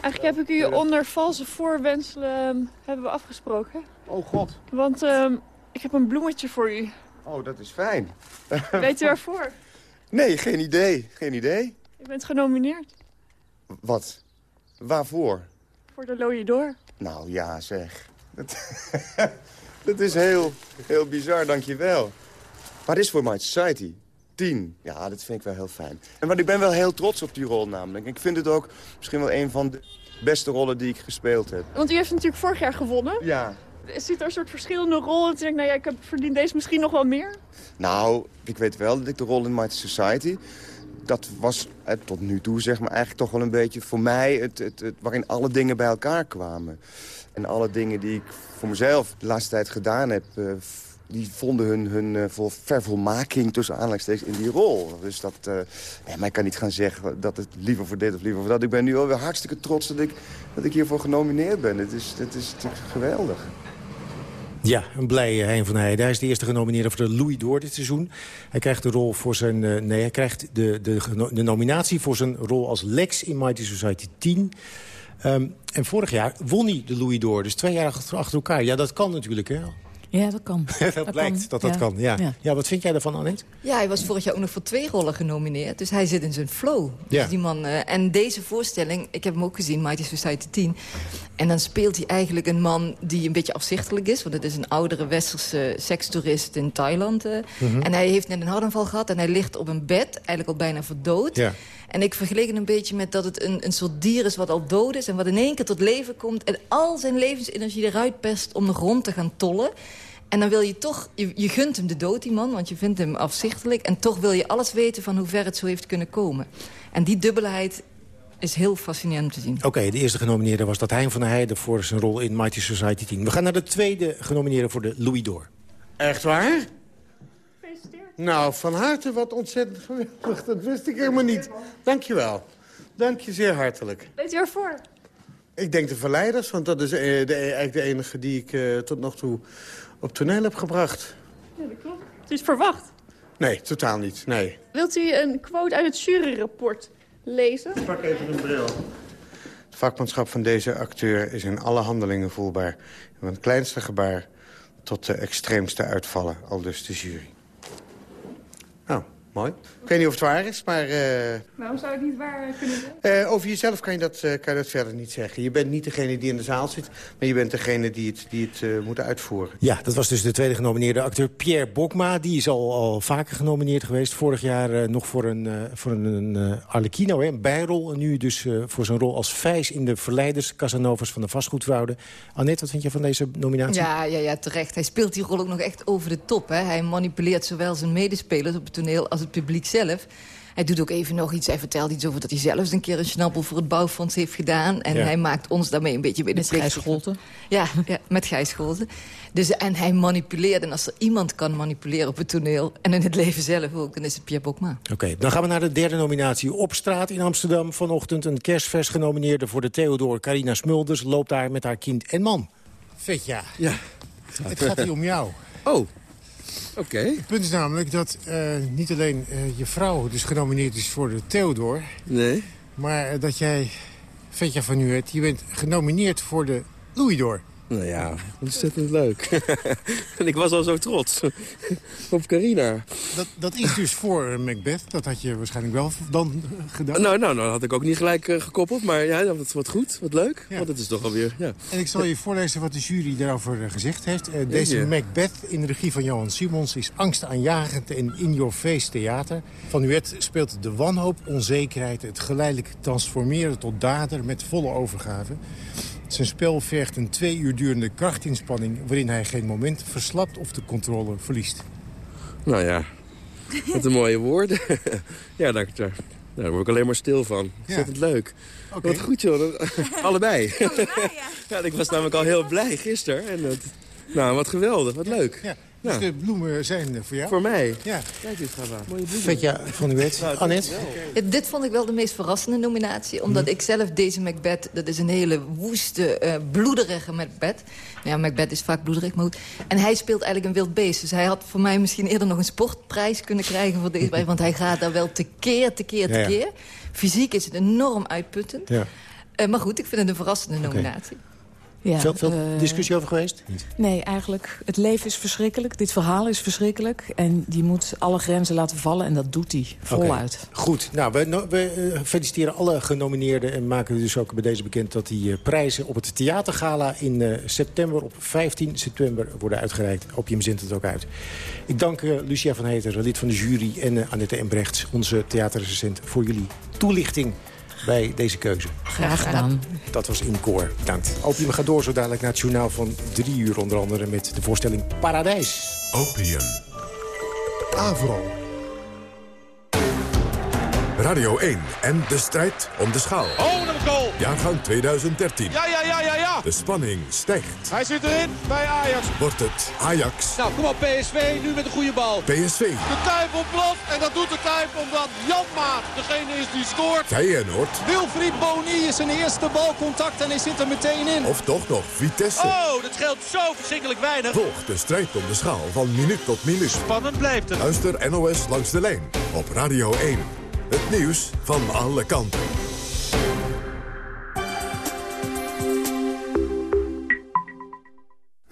Eigenlijk heb ik u onder valse voorwenselen um, hebben we afgesproken.
Oh god.
Want um, ik heb een bloemetje voor u.
Oh, dat is fijn.
Weet u waarvoor?
Nee, geen idee. Geen idee.
U bent genomineerd.
Wat? Waarvoor?
Voor de Looie Door.
Nou ja, zeg. Dat is heel, heel bizar, dankjewel. Maar dit is voor My Society. Tien. Ja, dat vind ik wel heel fijn. En want ik ben wel heel trots op die rol namelijk. Ik vind het ook misschien wel een van de beste rollen die ik gespeeld heb.
Want u heeft natuurlijk vorig jaar gewonnen.
Ja.
Zit er een soort verschillende rollen? En denk nou ja, ik heb verdien deze misschien nog wel meer?
Nou, ik weet wel dat ik de rol in My Society... dat was eh, tot nu toe zeg maar eigenlijk toch wel een beetje voor mij... Het, het, het, waarin alle dingen bij elkaar kwamen. En alle dingen die ik voor mezelf de laatste tijd gedaan heb... Uh, die vonden hun, hun uh, vervolmaking tussen aanleidingstekens in die rol. Dus dat, uh, maar ik kan niet gaan zeggen dat het liever voor dit of liever voor dat. Ik ben nu alweer hartstikke trots dat ik, dat ik hiervoor genomineerd ben. Het is, het is geweldig.
Ja, een blij Hein van Heijden. Hij is de eerste genomineerde voor de Louis Door dit seizoen. Hij krijgt de rol voor zijn... Nee, hij krijgt de, de, de nominatie voor zijn rol als Lex in Mighty Society 10... Um, en vorig jaar won hij de Louis door. Dus twee jaar achter elkaar. Ja, dat kan natuurlijk, hè?
Ja, dat kan.
dat, dat blijkt dat dat kan, ja. ja. wat vind jij daarvan, Annette?
Ja, hij was vorig jaar ook nog voor twee rollen genomineerd. Dus hij zit in zijn flow. Ja. Dus die man, uh, en deze voorstelling, ik heb hem ook gezien, Mighty Society 10. En dan speelt hij eigenlijk een man die een beetje afzichtelijk is. Want het is een oudere westerse sekstoerist in Thailand. Uh. Mm -hmm. En hij heeft net een hartaanval gehad en hij ligt op een bed, eigenlijk al bijna verdood. Ja. En ik vergeleek het een beetje met dat het een, een soort dier is wat al dood is... en wat in één keer tot leven komt en al zijn levensenergie eruit pest om nog rond te gaan tollen. En dan wil je toch, je, je gunt hem de dood, die man, want je vindt hem afzichtelijk... en toch wil je alles weten van hoe ver het zo heeft kunnen komen. En die dubbelheid is heel fascinerend te zien.
Oké, de eerste genomineerde was dat Hein van der Heijden... voor zijn rol in Mighty Society 10. We gaan naar de tweede genomineerde voor de Louis d'Or.
Echt waar? Nou, van harte wat ontzettend geweldig. Dat wist ik helemaal niet. Dank je wel. Dank je zeer hartelijk.
Weet je waarvoor?
Ik denk de Verleiders, want dat is eh, de, eigenlijk de enige die ik uh, tot nog toe op toneel heb gebracht.
Ja, dat klopt. Het is verwacht.
Nee, totaal niet, nee.
Wilt u een quote uit het juryrapport lezen?
Ik pak even een bril. Het vakmanschap van deze acteur is in alle handelingen voelbaar. Van het kleinste gebaar tot de extreemste uitvallen, al dus de jury. Nou,
mooi. Ik weet niet of het waar is, maar... eh,
Waarom zou ik niet waar kunnen zijn?
eh, over jezelf kan je, dat, eh, kan je dat verder niet zeggen. Je bent niet degene die in de zaal zit, maar je bent degene die het, die het eh, moet uitvoeren.
Ja, dat was dus de tweede genomineerde acteur Pierre Bokma. Die is al, al vaker genomineerd geweest. Vorig jaar eh, nog voor een, eh, voor een, eh, Arlecchino, hè, een bijrol. En nu dus eh, voor zijn rol als Vijs in de Verleiders... Casanovas van de vastgoedfraude. Annette, wat vind je van deze nominatie?
Ja, ja, ja, terecht. Hij speelt die rol ook nog echt over de top. Hè. Hij manipuleert zowel zijn medespelers op het toneel als het publiek zelf. Hij doet ook even nog iets. Hij vertelt iets over dat hij zelf eens een keer een schnappel voor het bouwfonds heeft gedaan. En
Ja.
hij maakt ons daarmee een beetje de
Met Gijs. Scholten.
Ja, ja, met Gijs Scholten. Dus, en hij manipuleert. En als er iemand kan manipuleren op het toneel... en in het leven zelf ook, dan is het Pierre Bokma.
Oké, dan gaan we naar de derde nominatie. Op straat in Amsterdam vanochtend een kerstvers genomineerde... voor de Theodor Carina Smulders loopt daar met haar kind en man. Vetja,
Ja.
het gaat hier om jou.
Oh, oké.
Het punt is namelijk dat eh, niet alleen eh, je vrouw dus genomineerd is voor de Theodor...
Nee.
maar eh, dat jij, Vetja van Nuet, je bent genomineerd voor de Louisdor.
Nou ja, ontzettend leuk. en ik was al zo trots op Carina.
Dat, dat is dus voor Macbeth. Dat had je waarschijnlijk wel dan gedaan.
Nou, nou, nou had ik ook niet gelijk eh, gekoppeld, maar ja, dat wat goed, wat leuk. Want het is toch alweer, ja.
En ik zal je voorlezen wat de jury daarover eh, gezegd heeft. Eh, deze. Macbeth in de regie van Johan Simons is angstaanjagend en in your face theater. Van Nuet speelt de wanhoop, onzekerheid, het geleidelijk transformeren tot dader met volle overgave. Zijn spel vergt een twee uur durende krachtinspanning waarin hij geen moment verslapt of de controle verliest.
Nou ja, wat een mooie woorden. ja, daar, daar, daar word ik alleen maar stil van. Ontzettend leuk.
Oké.
Wat goed joh, allebei. ja. ik was namelijk al heel blij gisteren. En het, nou, wat geweldig, wat leuk.
Ja, dus
Ja.
de bloemen zijn voor jou.
Voor mij.
Ja.
Kijk eens, Gava. Mooie bloemen.
Vetja van Nuet. Annette?
Ja, dit vond ik wel de meest verrassende nominatie. Omdat ik zelf deze Macbeth... dat is een hele woeste, eh, bloederige Macbeth. Ja, Macbeth is vaak bloederig, maar goed. En hij speelt eigenlijk een wild beest. Dus hij had voor mij misschien eerder nog een sportprijs kunnen krijgen voor deze. Want hij gaat daar wel tekeer, tekeer,
Ja, ja.
tekeer. Fysiek is het enorm uitputtend.
Ja.
Eh, maar goed, ik vind het een verrassende nominatie.
Ja,
veel veel
eh,
discussie over geweest?
Nee, eigenlijk. Het leven is verschrikkelijk. Dit verhaal is verschrikkelijk. En die moet alle grenzen laten vallen. En dat doet hij voluit.
Oké, Goed, nou, we, no- we eh, feliciteren alle genomineerden... en maken dus ook bij deze bekend dat die eh, prijzen op het theatergala... in eh, september, op 15 september, worden uitgereikt. Opium zendt het ook uit. Ik dank Lucia van Heter, lid van de jury... en Annette Embrechts, onze theaterrecensent... voor jullie toelichting bij deze keuze.
Graag gedaan.
Dat was in koor. Bedankt. Opium gaat door zo dadelijk naar het journaal van drie uur... onder andere met de voorstelling Paradijs.
Opium. Avro. Radio 1 en de strijd om de schaal.
Oh, dat goal!
Jaargang 2013.
Ja, ja, ja, ja, ja!
De spanning stijgt.
Hij zit erin bij Ajax.
Wordt het Ajax,
Nou, kom op, PSV, nu met een goede bal.
PSV,
De Kuip ontploft en dat doet de Kuip omdat Jan Maat degene is die scoort.
Feyenoord
Wilfried Boni is zijn eerste balcontact en hij zit er meteen in.
of toch nog Vitesse?
Oh, dat scheelt zo verschrikkelijk weinig.
Volg de strijd om de schaal van minuut tot minuut.
Spannend blijft het.
Luister NOS langs de lijn op Radio 1. Het nieuws van alle kanten.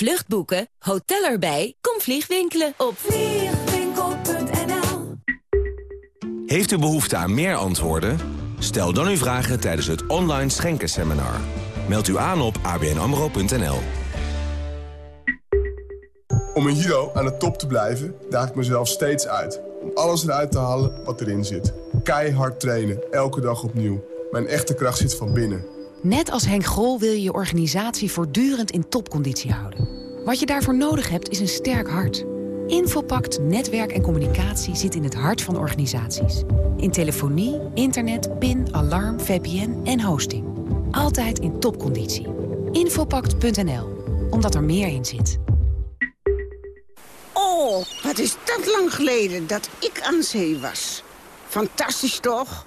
Vluchtboeken, hotel erbij, kom vliegwinkelen op vliegwinkel.nl
Heeft u behoefte aan meer antwoorden? Stel dan uw vragen tijdens het online schenkenseminar. Meld u aan op abnamro.nl.
Om in judo aan de top te blijven, daag ik mezelf steeds uit. Om alles eruit te halen wat erin zit. Keihard trainen, elke dag opnieuw. Mijn echte kracht zit van binnen.
Net als Henk Grol wil je je organisatie voortdurend in topconditie houden. Wat je daarvoor nodig hebt is een sterk hart. Infopact Netwerk en Communicatie zit in het hart van organisaties. In telefonie, internet, PIN, alarm, VPN en hosting. Altijd in topconditie. Infopact.nl, omdat er meer in zit.
Oh,
Wat is dat lang geleden dat ik aan zee was. Fantastisch toch?